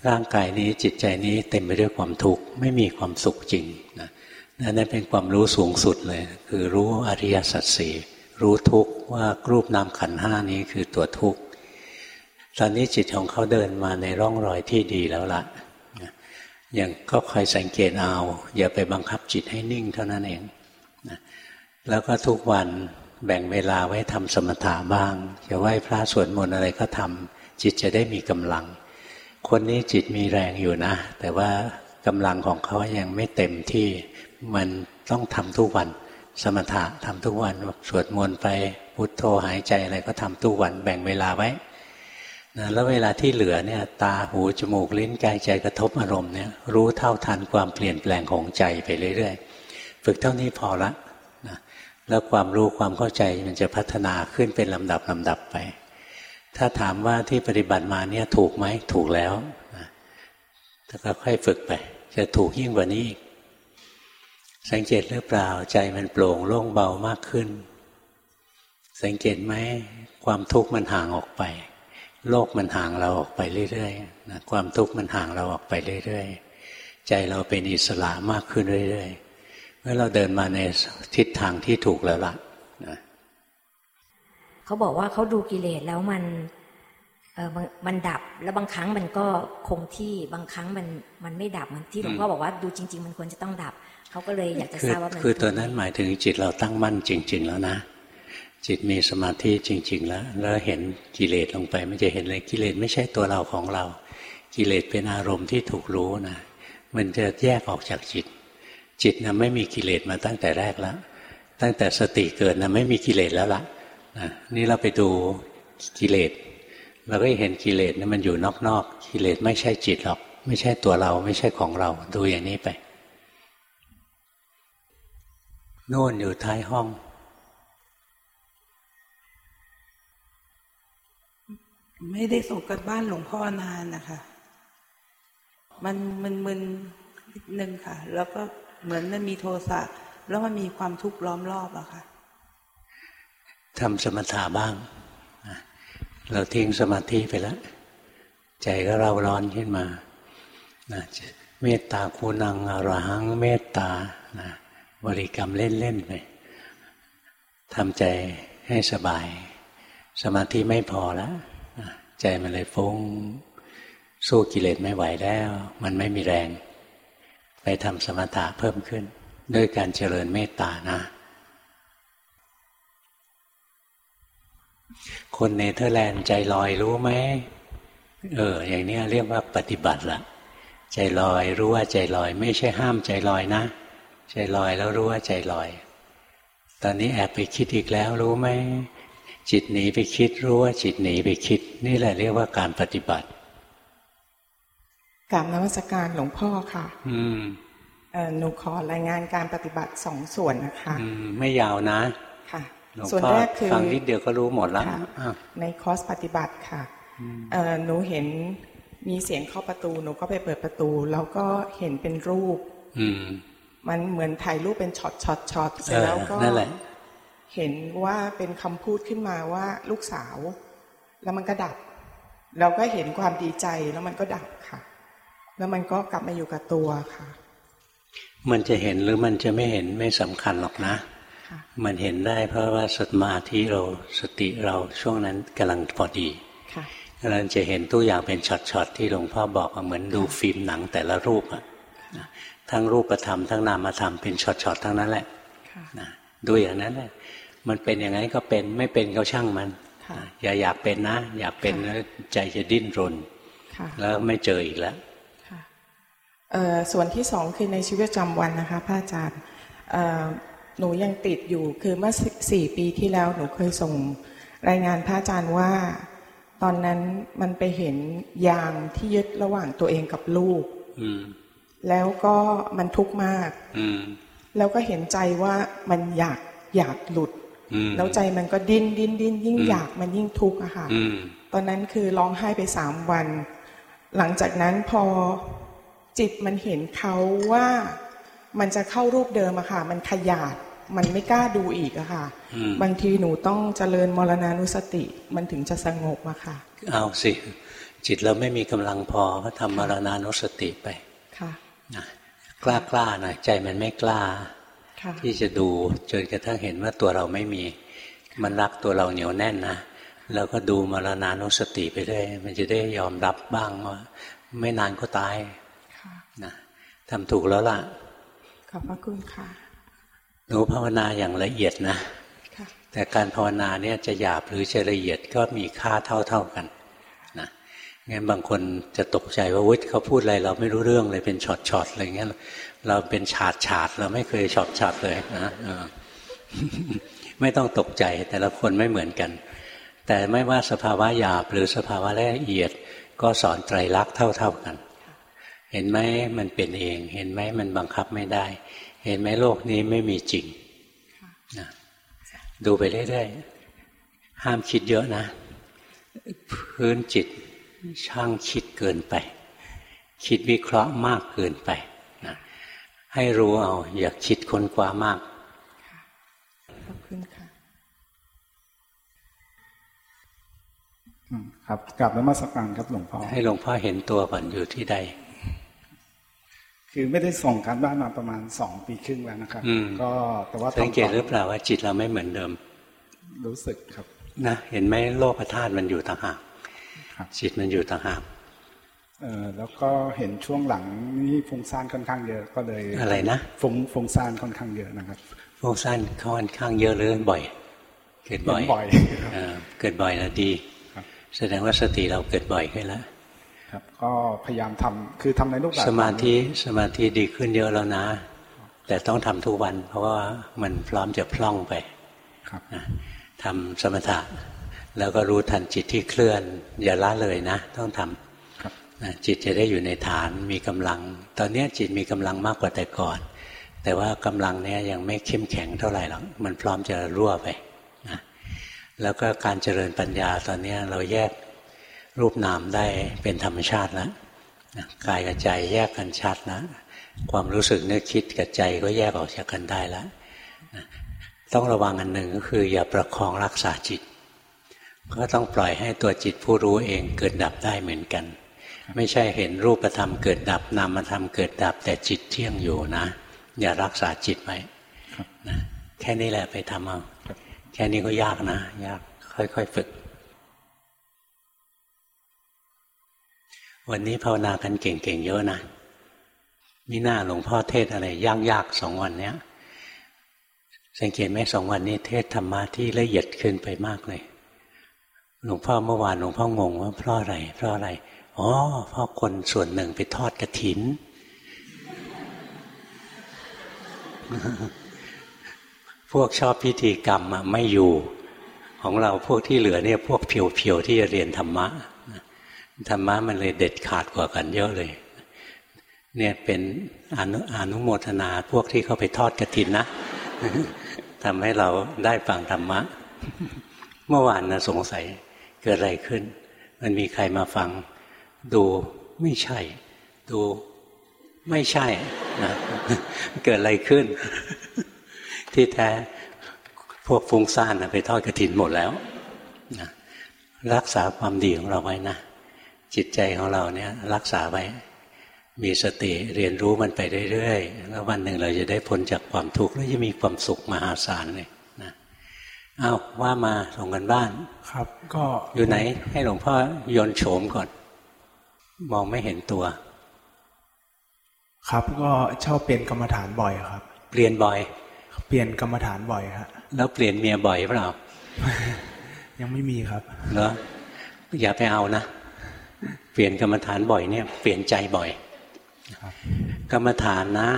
ร่างกายนี้จิตใจนี้เต็มไปด้วยความทุกข์ไม่มีความสุขจริงนะนั่นเป็นความรู้สูงสุดเลย คือรู้อริยสัจสี่รู้ทุกว่ารูปนามขันห้านี้คือตัวทุกข์ตอนนี้จิตของเขาเดินมาในร่องรอยที่ดีแล้วละ่ะอย่างก็คอยสังเกตเอา อย่าไปบังคับจิตให้นิ่งเท่านั้นเองนะแล้วก็ทุกวัน แบ่งเวลาไว้ทำสมถะบ้าง จะไหว้พระสวดมนต์อะไรก็ทำจิตจะได้มีกำลัง คนนี้จิตมีแรงอยู่นะ แต่ว่ากำลังของเขายังไม่เต็มที่มันต้องทำทุกวัน สมถะทำทุกวันสวดมนต์ไปพุทโธหายใจอะไรก็ทำทุกวัน แบ่งเวลาไว้นะแล้วเวลาที่เหลือเนี่ยตาหูจมูกลิ้นกายใจกระทบอารมณ์เนี่ยรู้เท่าทันความเปลี่ยนแปลงของใจไปเรื่อยๆ ฝึกเท่านี้พอละ แล้วความรู้ความเข้าใจมันจะพัฒนาขึ้นเป็นลำดับลำดับไป ถ้าถามว่าที่ปฏิบัติมาเนี่ยถูกไหมถูกแล้วนะแต่ก็ค่อยฝึกไป จะถูกยิ่งกว่านี้อีกสังเกตหรือเปล่าใจมันโปร่งโล่งเบามากขึ้น สังเกตไหมความทุกข์มันห่างออกไป โลกมันห่างเราออกไปเรื่อยๆนะความทุกข์มันห่างเราออกไปเรื่อยๆ ใจเราเป็นอิสระมากขึ้นเรื่อยๆ อเราเดินมาในทิศทางที่ถูกแล้วล่ะนะเขาบอกว่าเขาดูกิเลสแล้วมันเออมันดับแล้วบางครั้งมันก็คงที่บางครั้งมันมันไม่ดับมันที่หลวงพ่อบอกว่าดูจริง ๆ มันควรจะต้องดับ เขาก็เลยอยากจะทราบว่ามันคือตัวนั้นหมายถึงจิตเราตั้งมั่นจริง ๆ แล้วนะ จิตมีสมาธิจริง ๆ แล้ว แล้วเห็นกิเลสลงไปไม่จะเห็นเลยกิเลสไม่ใช่ตัวเราของเรา กิเลสเป็นอารมณ์ที่ถูกรู้นะมันจะแยกออกจากจิต จิตนะไม่มีกิเลสมาตั้งแต่แรกแล้ว ตั้งแต่สติเกิดนะไม่มีกิเลสแล้วล่ะนี่เราไปดูกิเลสเราก็เห็นกิเลสนะมันอยู่นอกๆกิเลสไม่ใช่จิตหรอก ไม่ใช่ตัวเราไม่ใช่ของเรา ดูอย่างนี้ไปโน่นอยู่ท้ายห้อง ไม่ได้ส่งกันบ้านหลวงพ่อนานนะคะ มันมันมึนนิดนึงค่ะ แล้วก็ เหมือนมันมีโทสะแล้วมันมีความทุกข์ล้อมรอบอะค่ะทำสมถะบ้าง เราทิ้งสมาธิไปแล้ว ใจก็เราร้อนขึ้นมาเมตตาคูนังอรหังเมตตานะบริกรรมเล่น ๆ ไปทำใจให้สบาย สมาธิไม่พอแล้วใจมันเลยฟุ้งสู้กิเลสไม่ไหวแล้ว มันไม่มีแรง ไปทำสมถะเพิ่มขึ้น ด้วยการเจริญเมตตานะ คนเนเธอร์แลนด์ใจลอยรู้ไหมเออ อย่างนี้เรียกว่าปฏิบัติละใจลอยรู้ว่าใจลอย ไม่ใช่ห้ามใจลอยนะ ใจลอยแล้วรู้ว่าใจลอย ตอนนี้แอบไปคิดอีกแล้วรู้ไหมจิตหนีไปคิดรู้ว่าจิตหนีไปคิด นี่แหละเรียกว่าการปฏิบัติ กราบนมัสการหลวงพ่อค่ะ อืมหนูขอรายงานการปฏิบัติสองส่วนนะคะไม่ยาวนะ ค่ะ ส่วนแรกคือฟังนิดเดียวก็รู้หมดแล้วในคอร์สปฏิบัติค่ะหนูเห็นมีเสียงเข้าประตูหนูก็ไปเปิดประตู แล้วก็เห็นเป็นรูปอืมันเหมือนถ่ายรูปเป็นช็อตช็อตช็อตเสร็จแล้วก็เห็นว่าเป็นคำพูดขึ้นมาว่าลูกสาว แล้วมันก็ดับ เราก็เห็นความดีใจแล้วมันก็ดับค่ะ แล้วมันก็กลับมาอยู่กับตัวค่ะ มันจะเห็นหรือมันจะไม่เห็นไม่สำคัญหรอกนะ มันเห็นได้เพราะว่าสมาธิเราสติเราช่วงนั้นกำลังพอดีเราจะเห็นตัวอย่างเป็นช็อตๆที่หลวงพ่อบอกเหมือนดูฟิล์มหนังแต่ละรูปอะทั้งรูปธรรมทั้งนามธรรมเป็นช็อตๆทั้งนั้นแหละดูอย่างนั้นแหละมันเป็นอย่างนั้นก็เป็นไม่เป็นก็ช่างมันอย่าอยากเป็นนะ อยากเป็นแล้วใจจะดิ้นรนแล้วไม่เจออีกแล้ว ส่วนที่สองคือในชีวิตประจำวันนะคะพระอาจารย์หนูยังติดอยู่คือเมื่อสี่ปีที่แล้วหนูเคยส่งรายงานพระอาจารย์ว่า ตอนนั้นมันไปเห็นยางที่ยึดระหว่างตัวเองกับลูกแล้วก็มันทุกข์มากแล้วก็เห็นใจว่ามันอยากอยากหลุดแล้วใจมันก็ดิ้นดิ้นดิ้นยิ่งอยากมันยิ่งทุกข์อะค่ะตอนนั้นคือร้องไห้ไปสามวัน หลังจากนั้นพอ จิตมันเห็นเขาว่ามันจะเข้ารูปเดิมอะค่ะ มันขยาดมันไม่กล้าดูอีกอะค่ะ บางทีหนูต้องเจริญมรณานุสติ มันถึงจะสงบอะค่ะ เอาสิ จิตเราไม่มีกำลังพอก็ทำมรณานุสติไปค่ะกล้ากล้าหน่อยใจมันไม่กล้า ที่จะดูจนกระทั่งเห็นว่าตัวเราไม่มี มันรักตัวเราเหนียวแน่นนะแล้วก็ดูมรณานุสติไปเรื่อยมันจะได้ยอมรับบ้างว่าไม่นานก็ตายนะ ทำถูกแล้วล่ะ ขอบพระคุณค่ะ หนูภาวนาอย่างละเอียดนะ แต่การภาวนาเนี่ยจะหยาบหรือจะละเอียดก็มีค่าเท่า ๆกันนะงั้นบางคนจะตกใจว่าวุฒิเขาพูดอะไร เราไม่รู้เรื่องเลยเป็นช็อตๆอะไรเงี้ย เราเป็นฉาดฉาดเราไม่เคยช็อตฉาดเลยนะไม่ต้องตกใจแต่ละคนไม่เหมือนกัน แต่ไม่ว่าสภาวะหยาบหรือสภาวะละเอียด ก็สอนไตรลักษณ์เท่า ๆกัน เห็นไหมมันเป็นเอง เห็นไหมมันบังคับไม่ได้ เห็นไหมโลกนี้ไม่มีจริงนะดูไปเรื่อยๆห้ามคิดเยอะนะ พื้นจิตช่างคิดเกินไป คิดวิเคราะห์มากเกินไปนะให้รู้เอา อย่าคิดค้นคว้ามากขอบคุณค่ะครับกลับแล้วมาสักการครับหลวงพ่อให้หลวงพ่อเห็นตัวก่อนอยู่ที่ใด คือไม่ได้ส่งการบ้านมาประมาณสองปีครึ่งแล้วนะครับ ก็แต่ว่าสังเกตหรือเปล่าว่าจิตเราไม่เหมือนเดิม รู้สึกครับนะเห็นไหมโลกธาตุมันอยู่ต่างหากจิตมันอยู่ต่างหากเออแล้วก็เห็นช่วงหลังนี่ฟุ้งซ่านค่อนข้างเยอะก็เลยอะไรนะฟุ้งฟุ้งซ่านค่อนข้างเยอะนะครับฟุ้งซ่านค่อนข้างเยอะเลยบ่อย เกิดบ่อยเกิดบ่อยนะดีแสดงว่าสติเราเกิดบ่อยขึ้นแล้ว ครับก็พยายามทำคือทำในรูปแบบสมาธิสมาธิดีขึ้นเยอะแล้วนะ แต่ต้องทำทุกวัน เพราะว่ามันพร้อมจะพล่องไปครับนะทำสมถะ แล้วก็รู้ทันจิตที่เคลื่อน อย่าละเลยนะ ต้องทำนะจิตจะได้อยู่ในฐานมีกำลัง ตอนนี้จิตมีกำลังมากกว่าแต่ก่อน แต่ว่ากำลังเนี้ยยังไม่เข้มแข็งเท่าไหร่หรอกมันพร้อมจะรั่วไปนะแล้วก็การเจริญปัญญาตอนนี้เราแยก รูปนามได้เป็นธรรมชาติแล้วกายกับใจแยกกันชัดแล้วความรู้สึกนึกคิดกับใจก็แยกออกจากกันได้แล้วต้องระวังอันหนึ่งก็คือ อย่าประคองรักษาจิต ก็ต้องปล่อยให้ตัวจิตผู้รู้เองเกิดดับได้เหมือนกัน ไม่ใช่เห็นรูปธรรมเกิดดับนามธรรมเกิดดับ แต่จิตเที่ยงอยู่นะ อย่ารักษาจิตไว้นะแค่นี้แหละไปทำเอาแค่นี้ก็ยากนะ ยากค่อยๆฝึก วันนี้ภาวนากันเก่งๆเยอะนะมิหน้าหลวงพ่อเทศอะไรยากๆสองวันเนี้ย สังเกตไหมสองวันนี้เทศธรรมะที่ละเอียดขึ้นไปมากเลย หลวงพ่อเมื่อวานหลวงพ่องงว่าเพราะอะไร เพราะอะไรอ๋อเพราะคนส่วนหนึ่งไปทอดกระถิน พวกชอบพิธีกรรมไม่อยู่ ของเราพวกที่เหลือเนี่ย พวกเพียวๆที่จะเรียนธรรมะ ธรรมะมันเลยเด็ดขาดกว่ากันเยอะเลย เนี่ยเป็นอนุอนุโมทนาพวกที่เขาไปทอดกระถินนะทำให้เราได้ฟังธรรมะ เมื่อวานนะสงสัยเกิดอะไรขึ้น มันมีใครมาฟัง ดูไม่ใช่ ดูไม่ใช่นะเกิดอะไรขึ้น ที่แท้พวกฟุ้งซ่านไปทอดกระถินหมดแล้วนะรักษาความดีของเราไว้นะ จิตใจของเราเนี่ยรักษาไว้ มีสติเรียนรู้มันไปเรื่อยๆ แล้ววันหนึ่งเราจะได้พ้นจากความทุกข์แล้วจะมีความสุขมหาศาลเลยนะเอาว่ามาส่งกันบ้าน ครับ ก็อยู่ไหน ให้หลวงพ่อโยนโฉมก่อน มองไม่เห็นตัว ครับก็ชอบเปลี่ยนกรรมฐานบ่อยครับ เปลี่ยนบ่อย เปลี่ยนกรรมฐานบ่อยครับแล้วเปลี่ยนเมียบ่อยเปล่ายังไม่มีครับเหรออย่าไปเอานะเปลี่ยนกรรมฐานบ่อยเนี่ยเปลี่ยนใจบ่อย กรรมฐานนะ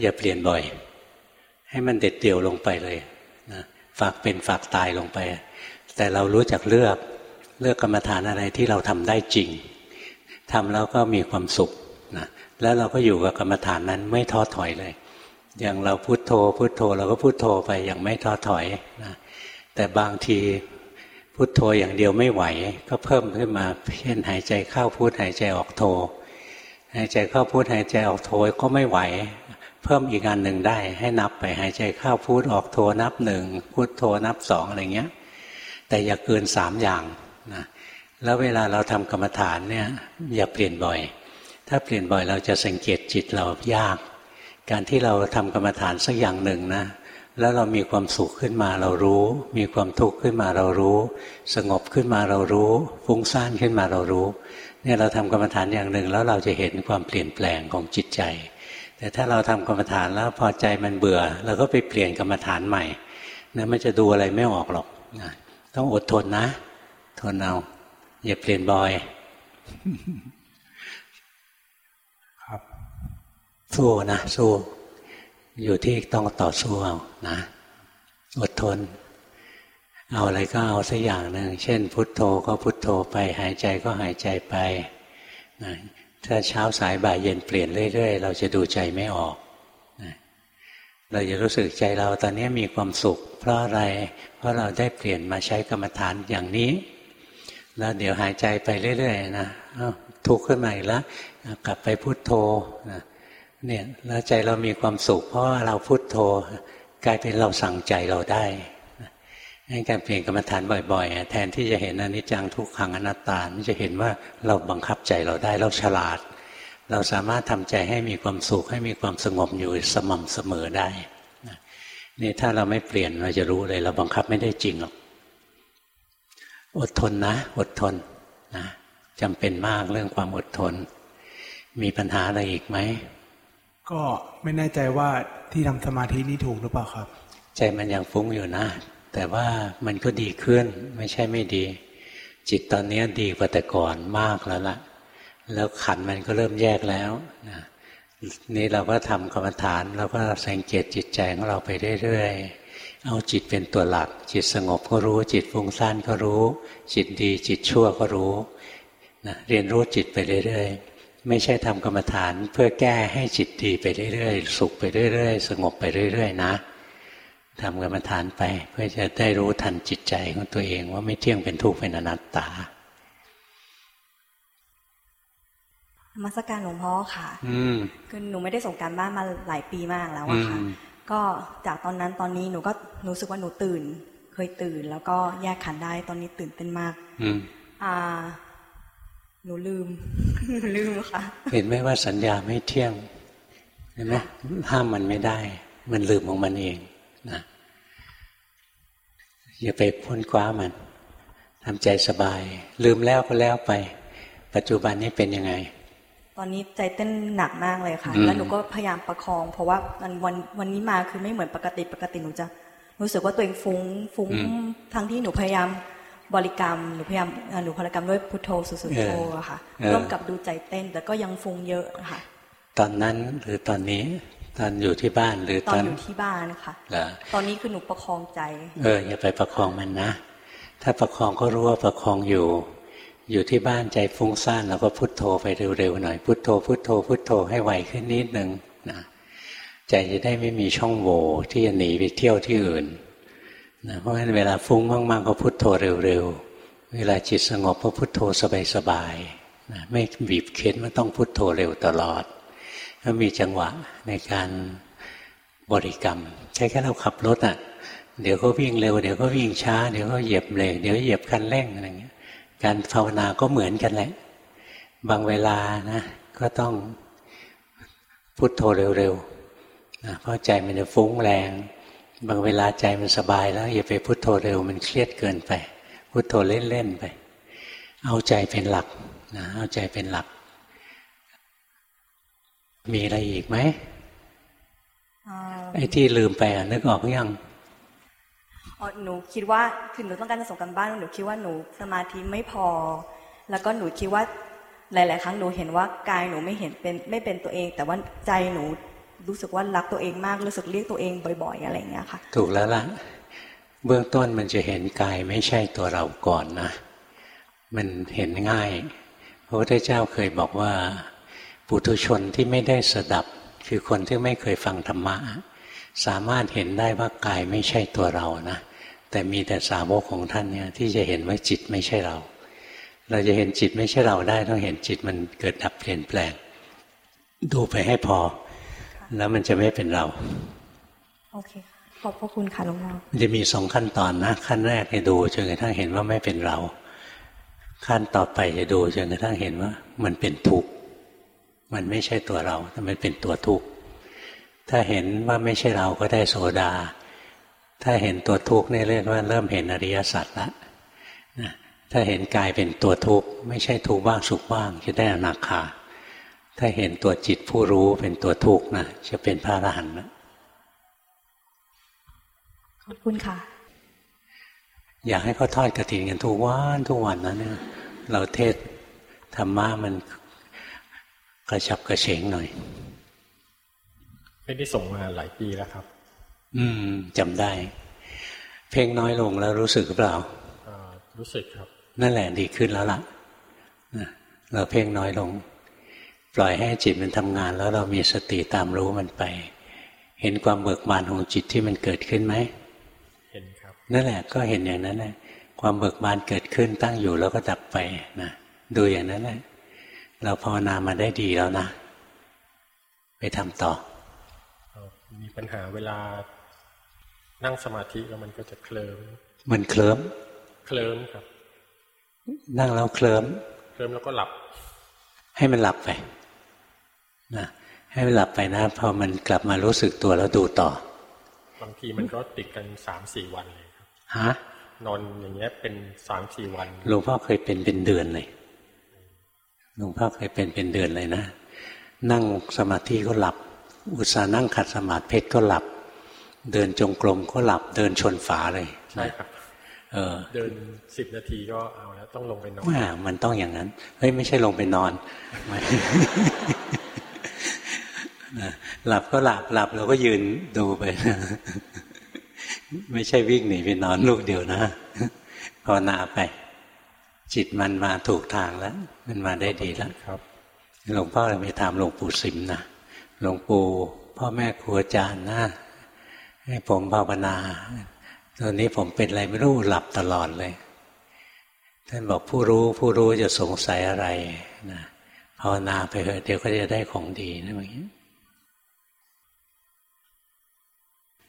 อย่าเปลี่ยนบ่อย ให้มันเด็ดเดี่ยวลงไปเลยนะฝากเป็นฝากตายลงไป แต่เรารู้จักเลือกเลือกกรรมฐานอะไรที่เราทำได้จริงทำแล้วก็มีความสุขนะแล้วเราก็อยู่กับกรรมฐานนั้นไม่ท้อถอยเลย อย่างเราพุโทโธพุโทโธเราก็พุโทโธไปอย่างไม่ท้อถอยนะแต่บางที พุโทโธอย่างเดียวไม่ไหว ก็เพิ่มขึ้นมาเช่นหายใจเข้าพุทหายใจออกโธหายใจเข้าพุทหายใจออกโทก็ไม่ไหว เพิ่มอีกอันหนึ่งได้ ให้นับไปหายใจเข้าพุทออกโทนับหนึ่งพุทโทนับสองอะไรเงี้ย แต่อย่าเกินสามอย่างนะแล้วเวลาเราทำกรรมฐานเนี่ยอย่าเปลี่ยนบ่อย ถ้าเปลี่ยนบ่อยเราจะสังเกตจิตเรายาก การที่เราทำกรรมฐานสักอย่างหนึ่งนะ แล้วเรามีความสุขขึ้นมาเรารู้ มีความทุกข์ขึ้นมาเรารู้ สงบขึ้นมาเรารู้ฟุ้งซ่านขึ้นมาเรารู้ เนี่ยเราทำกรรมฐานอย่างหนึ่ง แล้วเราจะเห็นความเปลี่ยนแปลงของจิตใจ แต่ถ้าเราทำกรรมฐานแล้วพอใจมันเบื่อเราก็ไปเปลี่ยนกรรมฐานใหม่นะมันจะดูอะไรไม่ออกหรอกนะต้องอดทนนะ ทนเอาอย่าเปลี่ยนบ่อย ครับสู้นะสู้ อยู่ที่ต้องต่อสู้เอานะ อดทน เอาอะไรก็เอาสักอย่างหนึ่งเช่น พุทโธก็พุทโธไป หายใจก็หายใจไปนะถ้าเช้าสายบ่ายเย็นเปลี่ยนเรื่อยๆ เราจะดูใจไม่ออกนะเราจะรู้สึกใจเราตอนนี้มีความสุข เพราะอะไร เพราะเราได้เปลี่ยนมาใช้กรรมฐานอย่างนี้ แล้วเดี๋ยวหายใจไปเรื่อยๆนะทุกข์ขึ้นมาอีกแล้วกลับไปพุทโธนะ เนี่ยแล้วใจเรามีความสุข เพราะว่าเราพุทโธกลายเป็นเราสั่งใจเราได้ให้การเปลี่ยนกรรมฐานบ่อยๆ แทนที่จะเห็นอนิจจังทุกขังอนัตตาจะเห็นว่าเราบังคับใจเราได้เราฉลาด เราสามารถทำใจให้มีความสุขให้มีความสงบอยู่สม่ำเสมอได้นี่ถ้าเราไม่เปลี่ยนเราจะรู้เลย เราบังคับไม่ได้จริงหรอกอดทนนะ อดทนนะจำเป็นมากเรื่องความอดทน มีปัญหาอะไรอีกไหม ก็ไม่แน่ใจว่าที่ทำสมาธินี่ถูกหรือเปล่าครับ ใจมันยังฟุ้งอยู่นะ แต่ว่ามันก็ดีขึ้นไม่ใช่ไม่ดี จิตตอนนี้ดีกว่าแต่ก่อนมากแล้วละแล้วขันมันก็เริ่มแยกแล้วนะนี่เราก็ทำกรรมฐานเราก็สังเกตจิตใจของเราไปเรื่อยๆเอาจิตเป็นตัวหลัก จิตสงบก็รู้ จิตฟุ้งซ่านก็รู้ จิตดีจิตชั่วก็รู้นะเรียนรู้จิตไปเรื่อยๆ ไม่ใช่ทำกรรมฐานเพื่อแก้ให้จิตดีไปเรื่อยๆ สุขไปเรื่อยๆ สงบไปเรื่อยๆ นะทำกรรมฐานไป เพื่อจะได้รู้ทันจิตใจของตัวเองว่าไม่เที่ยงเป็นทุกข์เป็นอนัตตามาสการหลวงพ่อค่ะคือหนูไม่ได้ส่งการบ้านมาหลายปีมากแล้วอะค่ะ ก็จากตอนนั้นตอนนี้หนูก็รู้สึกว่าหนูตื่น เคยตื่น แล้วก็แยกขันได้ตอนนี้ตื่นเต้นมาก อ่า หนูลืม ลืมค่ะ เห็นไหมว่าสัญญาไม่เที่ยง เห็นไหมห้ามมันไม่ได้ มันลืมของมันเองนะอย่าไปพ้นคว้ามันทำใจสบาย ลืมแล้วก็แล้วไป ปัจจุบันนี้เป็นยังไง ตอนนี้ใจเต้นหนักมากเลยค่ะ แล้วหนูก็พยายามประคอง เพราะว่าวันวันวันนี้มาคือไม่เหมือนปกติปกติหนูจะ รู้สึกว่าตัวเองฟุ้งฟุ้งทั้งที่หนูพยายาม บริกรรมหนูพยายามหนูพริกรรมด้วยพุทโธสุสุโธอะค่ะร่วมกับดูใจเต้น แต่ก็ยังฟุ้งเยอะค่ะ ตอนนั้นหรือตอนนี้ตอนอยู่ที่บ้านหรือตอนอยู่ที่บ้านค่ะตอนนี้คือหนูประคองใจ เอออย่าไปประคองมันนะ ถ้าประคองก็รู้ว่าประคองอยู่ อยู่ที่บ้านใจฟุ้งซ่านเราก็พุโทโธไปเร็วๆหน่อย พุโทโธพุโทโธ พุโทโธให้ไวขึ้นนิดหนึ่งนะใจจะได้ไม่มีช่องโหว่ที่จะหนีไปเที่ยวที่อื่น นะเพราะฉะนั้นเวลาฟุ้งมากๆก็พุโทโธเร็วๆ เวลาจิตสงบก็พุโทโธสบายๆนะไม่บีบเค้นว่าต้องพุโทโธเร็วตลอดก็มีจังหวะในการบริกรรม ใช้แค่เราขับรถอะ่ะ เดี๋ยวก็วิ่งเร็ว เดี๋ยวก็วิ่งช้า เดี๋ยวก็เหยียบเบรกเดี๋ยวเหยียบคันเร่งอะไรเงี้ย การภาวนาก็เหมือนกันแหละ บางเวลานะก็ต้องพุโทโธเร็วๆนะเพราะใจมันจะฟุ้งแรง บางเวลาใจมันสบายแล้ว อย่าไปพุโทโธเร็วมันเครียดเกินไป พุโทโธเล่นๆไป เอาใจเป็นหลักนะเอาใจเป็นหลัก มีอะไรอีกไหมไอ้ที่ลืมไปอะนึกออกยังอ๋อหนูคิดว่าคือหนูต้องการจะส่งกันบ้านหนูคิดว่าหนูสมาธิไม่พอ แล้วก็หนูคิดว่าหลาย ๆ ครั้งหนูเห็นว่ากายหนูไม่เห็นเป็นไม่เป็นตัวเอง แต่ว่าใจหนู รู้สึกว่ารักตัวเองมากรู้สึกเรียกตัวเองบ่อย ๆ อะไรเงี้ยค่ะ ถูกแล้วล่ะ เบื้องต้นมันจะเห็นกายไม่ใช่ตัวเราก่อนนะ มันเห็นง่ายพระพุทธเจ้าเคยบอกว่าปุถุชนที่ไม่ได้สดับ คือคนที่ไม่เคยฟังธรรมะ สามารถเห็นได้ว่ากายไม่ใช่ตัวเรานะแต่มีแต่สาวกของท่านเนี่ยที่จะเห็นว่าจิตไม่ใช่เรา เราจะเห็นจิตไม่ใช่เราได้ต้องเห็นจิตมันเกิดดับเปลี่ยนแปลง ดูไปให้พอ แล้วมันจะไม่เป็นเรา โอเคขอบพระคุณค่ะหลวงพ่อมันจะมีสองขั้นตอนนะ ขั้นแรกให้ดูจนกระทั่งเห็นว่าไม่เป็นเรา ขั้นต่อไปจะดูจนกระทั่งเห็นว่า มันเป็นทุกข์มันไม่ใช่ตัวเราแต่มันเป็นตัวทุกข์ถ้าเห็นว่าไม่ใช่เราก็ได้โสดา ถ้าเห็นตัวทุกข์นี่เรียกว่าเริ่มเห็นอริยสัจละนะถ้าเห็นกายเป็นตัวทุกข์ไม่ใช่ทุกข์บ้างสุขบ้างจะได้อนาคา ถ้าเห็นตัวจิตผู้รู้เป็นตัวทุกข์นะจะเป็นพระอรหันต์นะขอบคุณค่ะ อยากให้เขาทอดกระถิ่นกันทุกวันทุกวันนะเนี่ยเราเทศธรรมะมันกระฉับกระเฉงหน่อย ไม่ได้ส่งมาหลายปีแล้วครับ อืมจำได้ เพ่งน้อยลงแล้วรู้สึกหรือเปล่ารู้สึกครับ นั่นแหละดีขึ้นแล้วล่ะเราเพ่งน้อยลงป ล่อยให้จิตมันทำงาน แล้วเรามีสติตามรู้มันไป เห็นความเบิกบานของจิตที่มันเกิดขึ้นไหมเห็นครับนั่นแหละก็เห็นอย่างนั้นแหละความเบิกบานเกิดขึ้นตั้งอยู่แล้วก็ดับไปนะดูอย่างนั้นแหละเราภาวนามาได้ดีแล้วนะ ไปทำต่อ มีปัญหาเวลานั่งสมาธิแล้วมันก็จะเคลิ้มมันเคลิ้มเคลิ้มครับ นั่งแล้วเคลิ้มเคลิ้มแล้วก็หลับ ให้มันหลับไป นะให้มันหลับไปนะพอมันกลับมารู้สึกตัวแล้วดูต่อ บางทีมันก็ติดกันสามสี่วันเลยครับฮะนอนอย่างเงี้ยเป็นสามสี่วันหลวงพ่อเคยเป็นเป็นเดือนเลยหลวงพ่อเคยเป็นเป็นเดือนเลยนะ นั่งสมาธิก็หลับ อุตส่าห์นั่งขัดสมาธิเพชรก็หลับ เดินจงกรมก็หลับ เดินชนฝาเลยใช่ครับเออเดินสิบนาทีก็เอาแล้วต้องลงไปนอนว่ามันต้องอย่างนั้นเฮ้ยไม่ใช่ลงไปนอน หลับก็หลับหลับเราก็ยืนดูไป ไม่ใช่วิ่งหนีไปนอนลูกเดียวนะภาวนาไป จิตมันมาถูกทางแล้ว มันมาได้ดีแล้วครับหลวงพ่อเลยไปถามหลวงปู่สิมนะหลวงปู่พ่อแม่ครูอาจารย์นะให้ผมภาวนาตอนนี้ผมเป็นอะไรไม่รู้หลับตลอดเลย ท่านบอกผู้รู้ผู้รู้จะสงสัยอะไรนะภาวนาไปเถอะเดี๋ยวก็จะได้ของดีนะอย่างนี้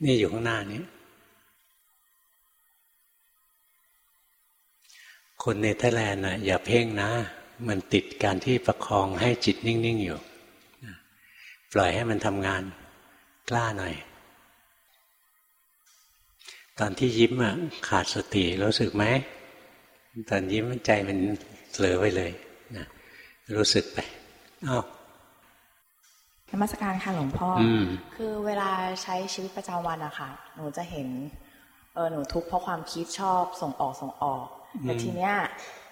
นี่อยู่ข้างหน้านี้ คนในไทยแลนด์นะอย่าเพ่งนะ มันติดการที่ประคองให้จิตนิ่ง ๆ อยู่ ปล่อยให้มันทำงานกล้าหน่อย ตอนที่ยิ้มอะขาดสติรู้สึกไหม ตอนยิ้มใจมันเผลอไปเลยนะรู้สึกไปอ้าว นมัสการค่ะหลวงพ่อคือเวลาใช้ชีวิตประจำวันอะค่ะ หนูจะเห็น เออหนูทุกข์เพราะความคิดชอบส่งออกส่งออก แต่ทีเนี้ย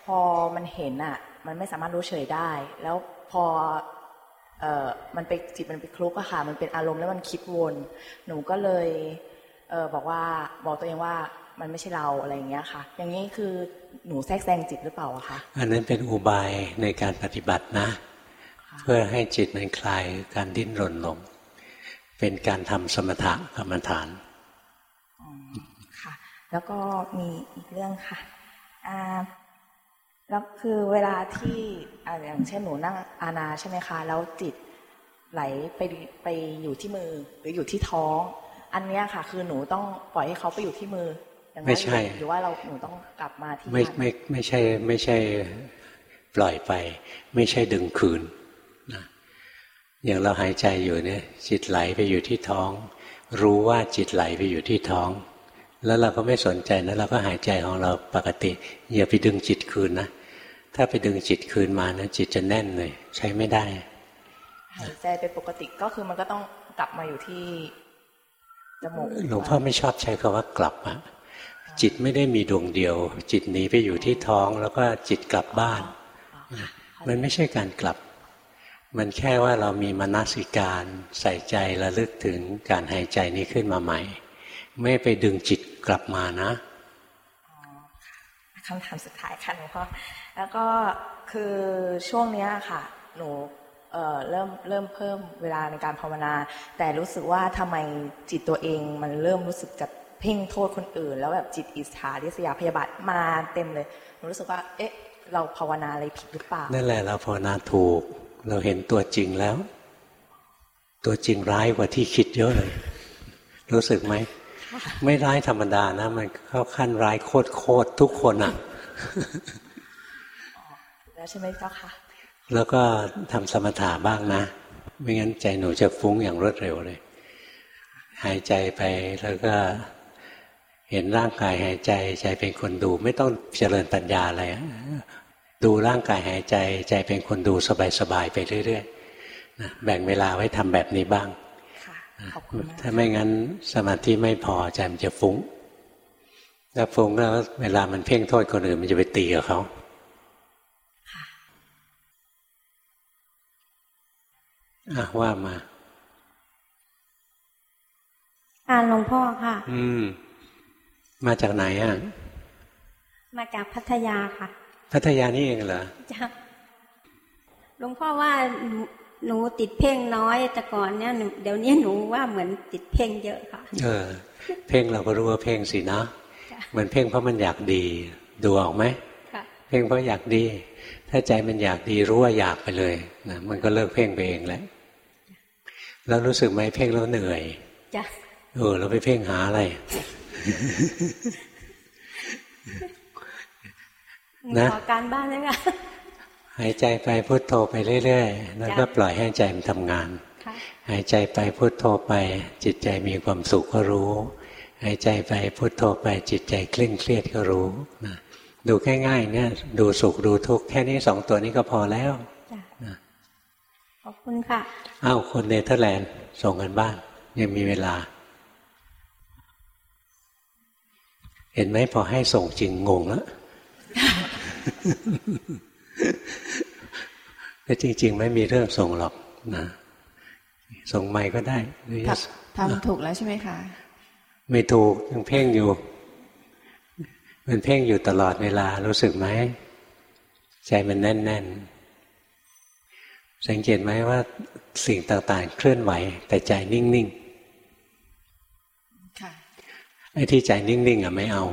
พอมันเห็นอะมันไม่สามารถรู้เฉยได้ แล้วพอเออมันไปจิตมันไปคลุกอะค่ะ มันเป็นอารมณ์แล้วมันคิดวน หนูก็เลยเออบอกว่าบอกตัวเองว่ามันไม่ใช่เราอะไรอย่างเงี้ยค่ะ อย่างนี้คือหนูแทรกแซงจิตหรือเปล่าอะคะอันนั้นเป็นอุบายในการปฏิบัตินะ เพื่อให้จิตมันคลายการดิ้นรนลง เป็นการทำสมถะกรรมฐานค่ะ แล้วก็มีอีกเรื่องค่ะอ่าแล้วคือเวลาที่อย่างเช่นหนูนั่งอานาใช่ไหมคะ แล้วจิตไหลไปไปอยู่ที่มือหรืออยู่ที่ท้อง อันนี้ค่ะ คือหนูต้องปล่อยให้เขาไปอยู่ที่มือไม่ใช่หรือว่าเราหนูต้องกลับมาที่ไม่ไม่ไม่ใช่ไม่ใช่ปล่อยไป ไม่ใช่ดึงคืนนะ อย่างเราหายใจอยู่เนี่ย จิตไหลไปอยู่ที่ท้อง รู้ว่าจิตไหลไปอยู่ที่ท้อง แล้วเราก็ไม่สนใจนะเราก็หายใจของเราปกติ อย่าไปดึงจิตคืนนะถ้าไปดึงจิตคืนมานะจิตจะแน่นเลย ใช้ไม่ได้หายใจไปปกติก็คือมันก็ต้องกลับมาอยู่ที่จมูกหลวงพ่อไม่ชอบใช้คำว่ากลับอะจิตไม่ได้มีดวงเดียว จิตหนีไปอยู่ที่ท้องแล้วก็จิตกลับบ้าน มันไม่ใช่การกลับ มันแค่ว่าเรามีมนสิการใส่ใจระลึกถึงการหายใจนี้ขึ้นมาใหม่ ไม่ไปดึงจิตกลับมานะคำถามสุดท้ายค่ะหลวงพ่อแล้วก็คือช่วงนี้ค่ะ หนูเเริ่มเริ่มเพิ่มเวลาในการภาวนา แต่รู้สึกว่าทำไมจิตตัวเองมันเริ่มรู้สึกจะเพ่งโทษคนอื่น แล้วแบบจิตอิจฉาริษยาพยาบาทมาเต็มเลยหนูรู้สึกว่า เอ๊ะ เราภาวนาอะไรผิดหรือเปล่านั่นแหละเราภาวนาถูก เราเห็นตัวจริงแล้ว ตัวจริงร้ายกว่าที่คิดเยอะเลย รู้สึกไหม ไม่ร้ายธรรมดานะ มันเข้าขั้นร้ายโคตรโคตรทุกคนอะแล้วใช่ไหมเจ้าค่ะ แล้วก็ทำสมถะบ้างนะ ไม่งั้นใจหนูจะฟุ้งอย่างรวดเร็วเลย หายใจไปแล้วก็เห็นร่างกายหายใจใจเป็นคนดู ไม่ต้องเจริญปัญญาอะไร ดูร่างกายหายใจใจเป็นคนดูสบายๆไปเรื่อยๆนะแบ่งเวลาไว้ทำแบบนี้บ้างถ้าไม่งั้นสมาธิไม่พอใจมันจะฟุ้งถ้าฟุ้งแล้วเวลามันเพ่งโทษคนอื่นมันจะไปตีกับเขาอะว่ามาอ่านหลวงพ่อค่ะ อืม มาจากไหนอะ มาจากพัทยาค่ะ พัทยานี่เองเหรอจ้ะหลวงพ่อว่าหนูติดเพ่งน้อยแต่ก่อนเนี่ยเดี๋ยวนี้หนูว่าเหมือนติดเพ่งเยอะค่ะ เออ เพ่งเราก็รู้ว่าเพ่งสินะเหมือนเพ่งเพราะมันอยากดีดูออกไหมเพ่งเพราะอยากดี ถ้าใจมันอยากดีรู้ว่าอยากไปเลยนะมันก็เลิกเพ่งไปเองแล้วแล้วรู้สึกไหมเพ่งแล้วเหนื่อยจ้ะเออเราไปเพ่งหาอะไร นะขอการบ้านเลยค่ะหายใจไปพุโทโธไปเรื่อยๆแล้วก็ปล่อยให้ใจมันทำงาน หายใจไปพุโทโธไป จิตใจมีความสุขก็รู้ หายใจไปพุโทโธไปจิตใจเคร่งเครียดก็รู้นะดูง่ายๆเนี่ยดูสุขดูทุกข์แค่นี้สองตัวนี้ก็พอแล้วขอบคุณค่ะอ้าวคนเนเธอร์แลนด์ส่งกันบ้าน ยังมีเวลา เห็นไหมพอให้ส่งจริงงงแล้ว แต่จริง ๆ ไม่มีเรื่องส่งหรอกนะส่งใหม่ก็ได้ทำถูกแล้วใช่ไหมคะ ไม่ถูกยังเพ่งอยู่ มันเพ่งอยู่ตลอดเวลารู้สึกไหม ใจมันแน่น ๆ สังเกตไหมว่าสิ่งต่าง ๆ เคลื่อนไหว แต่ใจนิ่ง ๆ ไอ้ที่ใจนิ่ง ๆอะไม่เอา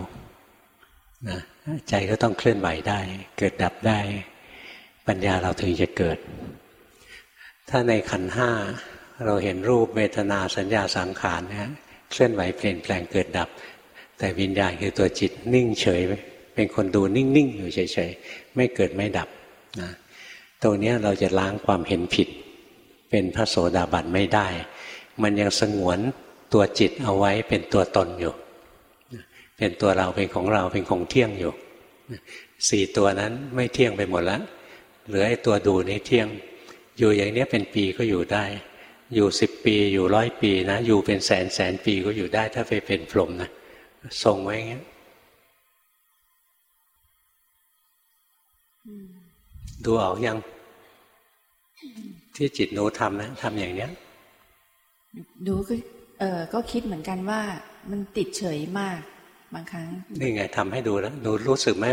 นะ ใจก็ต้องเคลื่อนไหวได้ เกิดดับได้ ปัญญาเราถึงจะเกิด ถ้าในขันห้าเราเห็นรูปเวทนาสัญญาสังขารเนี่ยเคลื่อนไหวเปลี่ยนแปลงเกิดดับ แต่วิญญาณคือตัวจิตนิ่งเฉย เป็นคนดูนิ่งๆอยู่เฉยๆไม่เกิดไม่ดับนะตรงนี้เราจะล้างความเห็นผิด เป็นพระโสดาบันไม่ได้ มันยังสงวนตัวจิตเอาไว้เป็นตัวตนอยู่ เป็นตัวเราเป็นของเราเป็นของเที่ยงอยู่สี่ตัวนั้นไม่เที่ยงไปหมดแล้วเหลือไอ้ตัวดูนี้เที่ยง อยู่อย่างนี้เป็นปีก็อยู่ได้ อยู่สิบปีอยู่ร้อยปีนะอยู่เป็นแสนแสนปีก็อยู่ได้ ถ้าไปเป็นพรหมนะทรงไว้อย่างนี้ดูออกยังที่จิตหนูทำนะทำอย่างเนี้ยดูก็เออก็คิดเหมือนกันว่ามันติดเฉยมาก บางครั้งนี่ไงทำให้ดูแล้วหนูรู้สึกไหม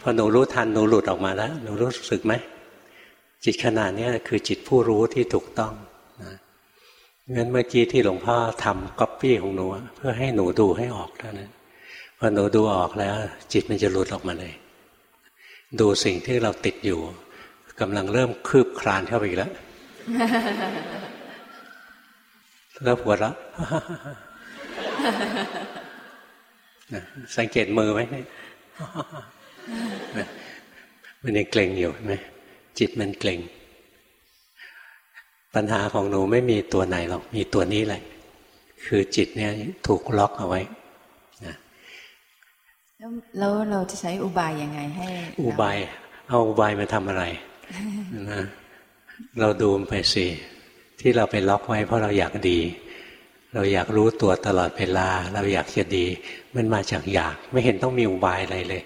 พอหนูรู้ทันหนูหลุดออกมาแล้วหนูรู้สึกไหมจิตขนาดนี้คือจิตผู้รู้ที่ถูกต้องนะงั้นเมื่อกี้ที่หลวงพ่อทำก๊อปปี้ของหนูเพื่อให้หนูดูให้ออกเท่านั้นพอหนูดูออกแล้ว จิตมันจะหลุดออกมาเลย ดูสิ่งที่เราติดอยู่กำลังเริ่มคืบคลานเข้าไปอีกแล้วแล้วหัวเราะ สังเกตมือไหมมันยังเกร็งอยู่ไหมจิตมันเกร็ง ปัญหาของหนูไม่มีตัวไหนหรอก มีตัวนี้แหละ คือจิตเนี่ยถูกล็อกเอาไว้นะแล้วเราจะใช้อุบายยังไงให้ อุบาย เอาอุบายมาทำอะไรนะเราดูไปสิที่เราไปล็อกไว้เพราะเราอยากดี เราอยากรู้ตัวตลอดเวลา เราอยากจะดี มันมาจากอยากไม่เห็นต้องมีอุบายอะไรเลย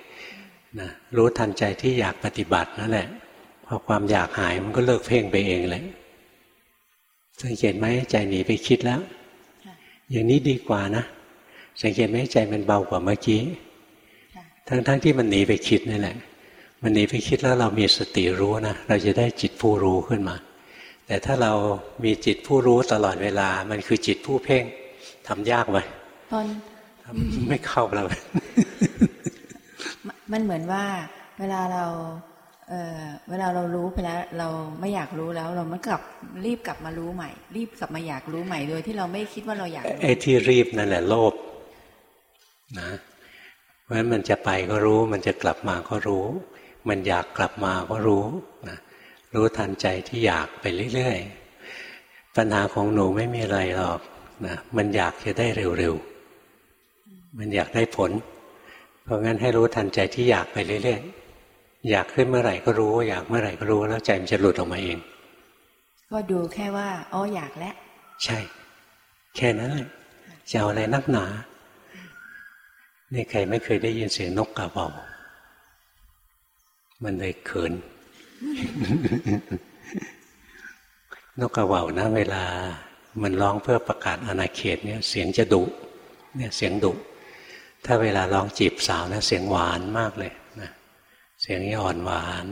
นะรู้ทันใจที่อยากปฏิบัตินั่นแหละพอความอยากหายมันก็เลิกเพ่งไปเองเลยสังเกตไหมใจหนีไปคิดแล้ว อย่างนี้ดีกว่านะ สังเกตไหมใจมันเบากว่าเมื่อกี้ทั้งๆทที่มันหนีไปคิดนี่แหละ มันหนีไปคิดแล้วเรามีสติรู้นะเราจะได้จิตผู้รู้ขึ้นมา แต่ถ้าเรามีจิตผู้รู้ตลอดเวลา มันคือจิตผู้เพ่งทำยากไหมตอนไม่เข้าเรามันเหมือนว่า เวลาเราเเวลาเรารู้ไปแล้ว เราไม่อยากรู้แล้ว เรามันกลับรีบกลับมารู้ใหม่ รีบกลับมาอยากรู้ใหม่โดยที่เราไม่คิดว่าเราอยากไอ้ที่รีบนั่นแหละโลภนะเพราะฉะนั้นมันจะไปก็รู้ มันจะกลับมาก็รู้ มันอยากกลับมาก็รู้นะ รู้ทันใจที่อยากไปเรื่อยๆปัญหาของหนูไม่มีอะไรหรอกนะมันอยากจะได้เร็วๆมันอยากได้ผล เพราะงั้นให้รู้ทันใจที่อยากไปเรื่อยๆอยากขึ้นเมื่อไหร่ก็รู้ อยากเมื่อไหร่ก็รู้แล้วใจมันจะหลุดออกมาเอง ก็ดูแค่ว่าอ๋ออยากแล้วใช่ แค่นั้นเลยจะเอาอะไรนักหนานี่ใครไม่เคยได้ยินเสียงนกกระเบามันเลยเขิน นกกระเบาวนะเวลา มันร้องเพื่อประกาศอาณาเขตเนี่ยเสียงจะดุเนี่ยเสียงดุถ้าเวลาร้องจีบสาวนะเสียงหวานมากเลยเสียงอ่อนหวาน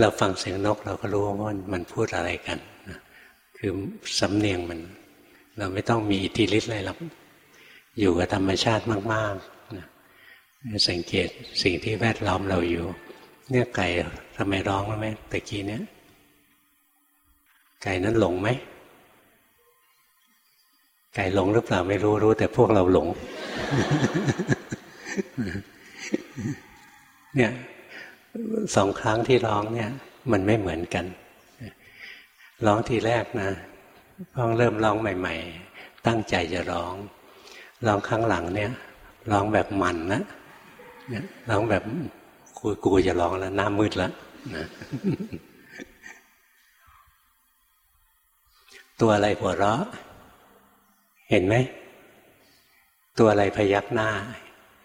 เราฟังเสียงนกเราก็รู้ว่ามันพูดอะไรกันคือสำเนียงมัน เราไม่ต้องมีอิทธิฤทธิ์อะไรหรอกอยู่กับธรรมชาติมากๆนะสังเกตสิ่งที่แวดล้อมเราอยู่ เนี่ยไก่ ทำไมร้องไหมตะกี้เนี้ยไก่นั้นหลงไหมไก่หลงหรือเปล่าไม่รู้รู้ แต่พวกเราหลง เนี่ยสองครั้งที่ร้องเนี่ย มันไม่เหมือนกัน ร้องทีแรกนะร้องเริ่มร้องใหม่ ๆ ตั้งใจจะร้อง ร้องครั้งหลังเนี่ย ร้องแบบมันนะเนี่ยร้องแบบกูกูจะร้องแล้วหน้ามืดแล้ว นะตัวอะไรหัวเราะ เห็นไหม ตัวอะไรพยักหน้า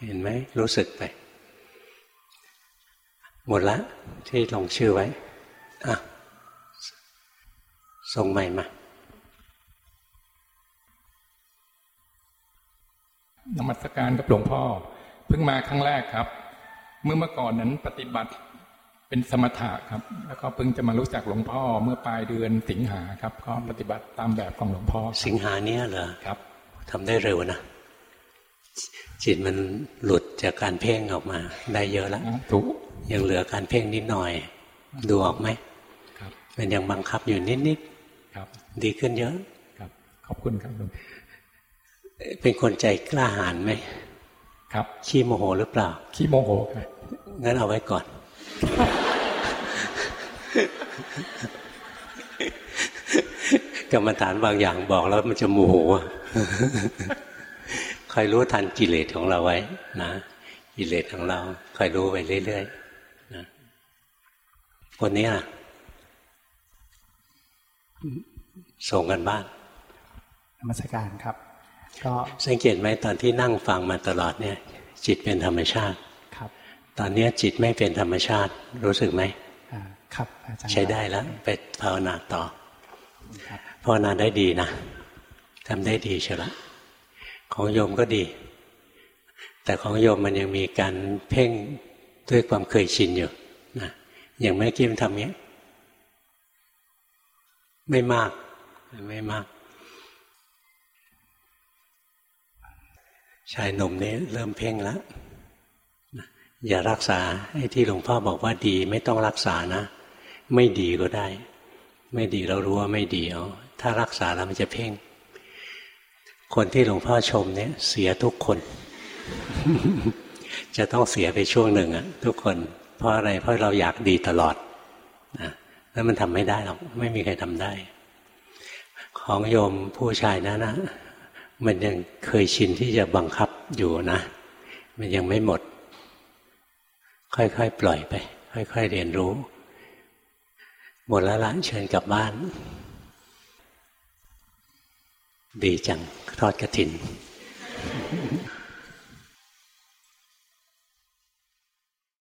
เห็นไหม รู้สึกไป หมดละ ที่ลงชื่อไว้อะส่งใหม่มานมัสการกับหลวงพ่อ เพิ่งมาครั้งแรกครับ เมื่อเมื่อก่อนนั้นปฏิบัติ เป็นสมถะครับ แล้วก็เพิ่งจะมารู้จักหลวงพ่อเมื่อปลายเดือนสิงหาครับ ก็ปฏิบัติตามแบบของหลวงพ่อ สิงหาเนี้ยเหรอครับทำได้เร็วนะจิตมันหลุดจากการเพ่งออกมา ได้เยอะแล้วถูกยังเหลือการเพ่งนิดหน่อย ดูออกไหมครับ มันยังบังคับอยู่นิดนิดครับ ดีขึ้นเยอะครับ ขอบคุณครับหลวงเป็นคนใจกล้าหาญไหมครับ ขี้โมโหหรือเปล่า ขี้โมโหครับงั้นเอาไว้ก่อน กรรมฐานบางอย่างบอกแล้วมันจะโมโหคอยรู้ทันกิเลสของเราไว้ นะกิเลสของเราคอยรู้ไปเรื่อยๆนะคนนี้ล่ะ ส่งกันบ้านนมัสการครับ ก็สังเกตไหมตอนที่นั่งฟังมาตลอดเนี่ย จิตเป็นธรรมชาติ ครับ ตอนนี้จิตไม่เป็นธรรมชาติ รู้สึกไหม ครับอาจารย์ใช้ได้แล้วไปภาวนาต่อภาวนาได้ดีนะทำได้ดีเชียวละของโยมก็ดี แต่ของโยมมันยังมีการเพ่งด้วยความเคยชินอยู่นะอย่างเมื่อกี้มันทำเนี้ย ไม่มาก ไม่มาก ชายหนุ่มนี้เริ่มเพ่งแล้วอย่ารักษาไอ้ที่หลวงพ่อบอกว่าดี ไม่ต้องรักษานะ ไม่ดีก็ได้ ไม่ดีเรารู้ว่าไม่ดีเอาถ้ารักษาแล้วมันจะเพ่ง คนที่หลวงพ่อชมเนี่ย เสียทุกคน จะต้องเสียไปช่วงหนึ่งอะทุกคน เพราะอะไรเพราะเราอยากดีตลอดนะแล้วมันทำไม่ได้หรอกไม่มีใครทำได้ ของโยมผู้ชายนะนะมันยังเคยชินที่จะบังคับอยู่นะ มันยังไม่หมด ค่อยๆ ปล่อยไป ค่อย ๆ เรียนรู้ หมดแล้วละเชิญกลับบ้าน ดีจังทอดกระถิน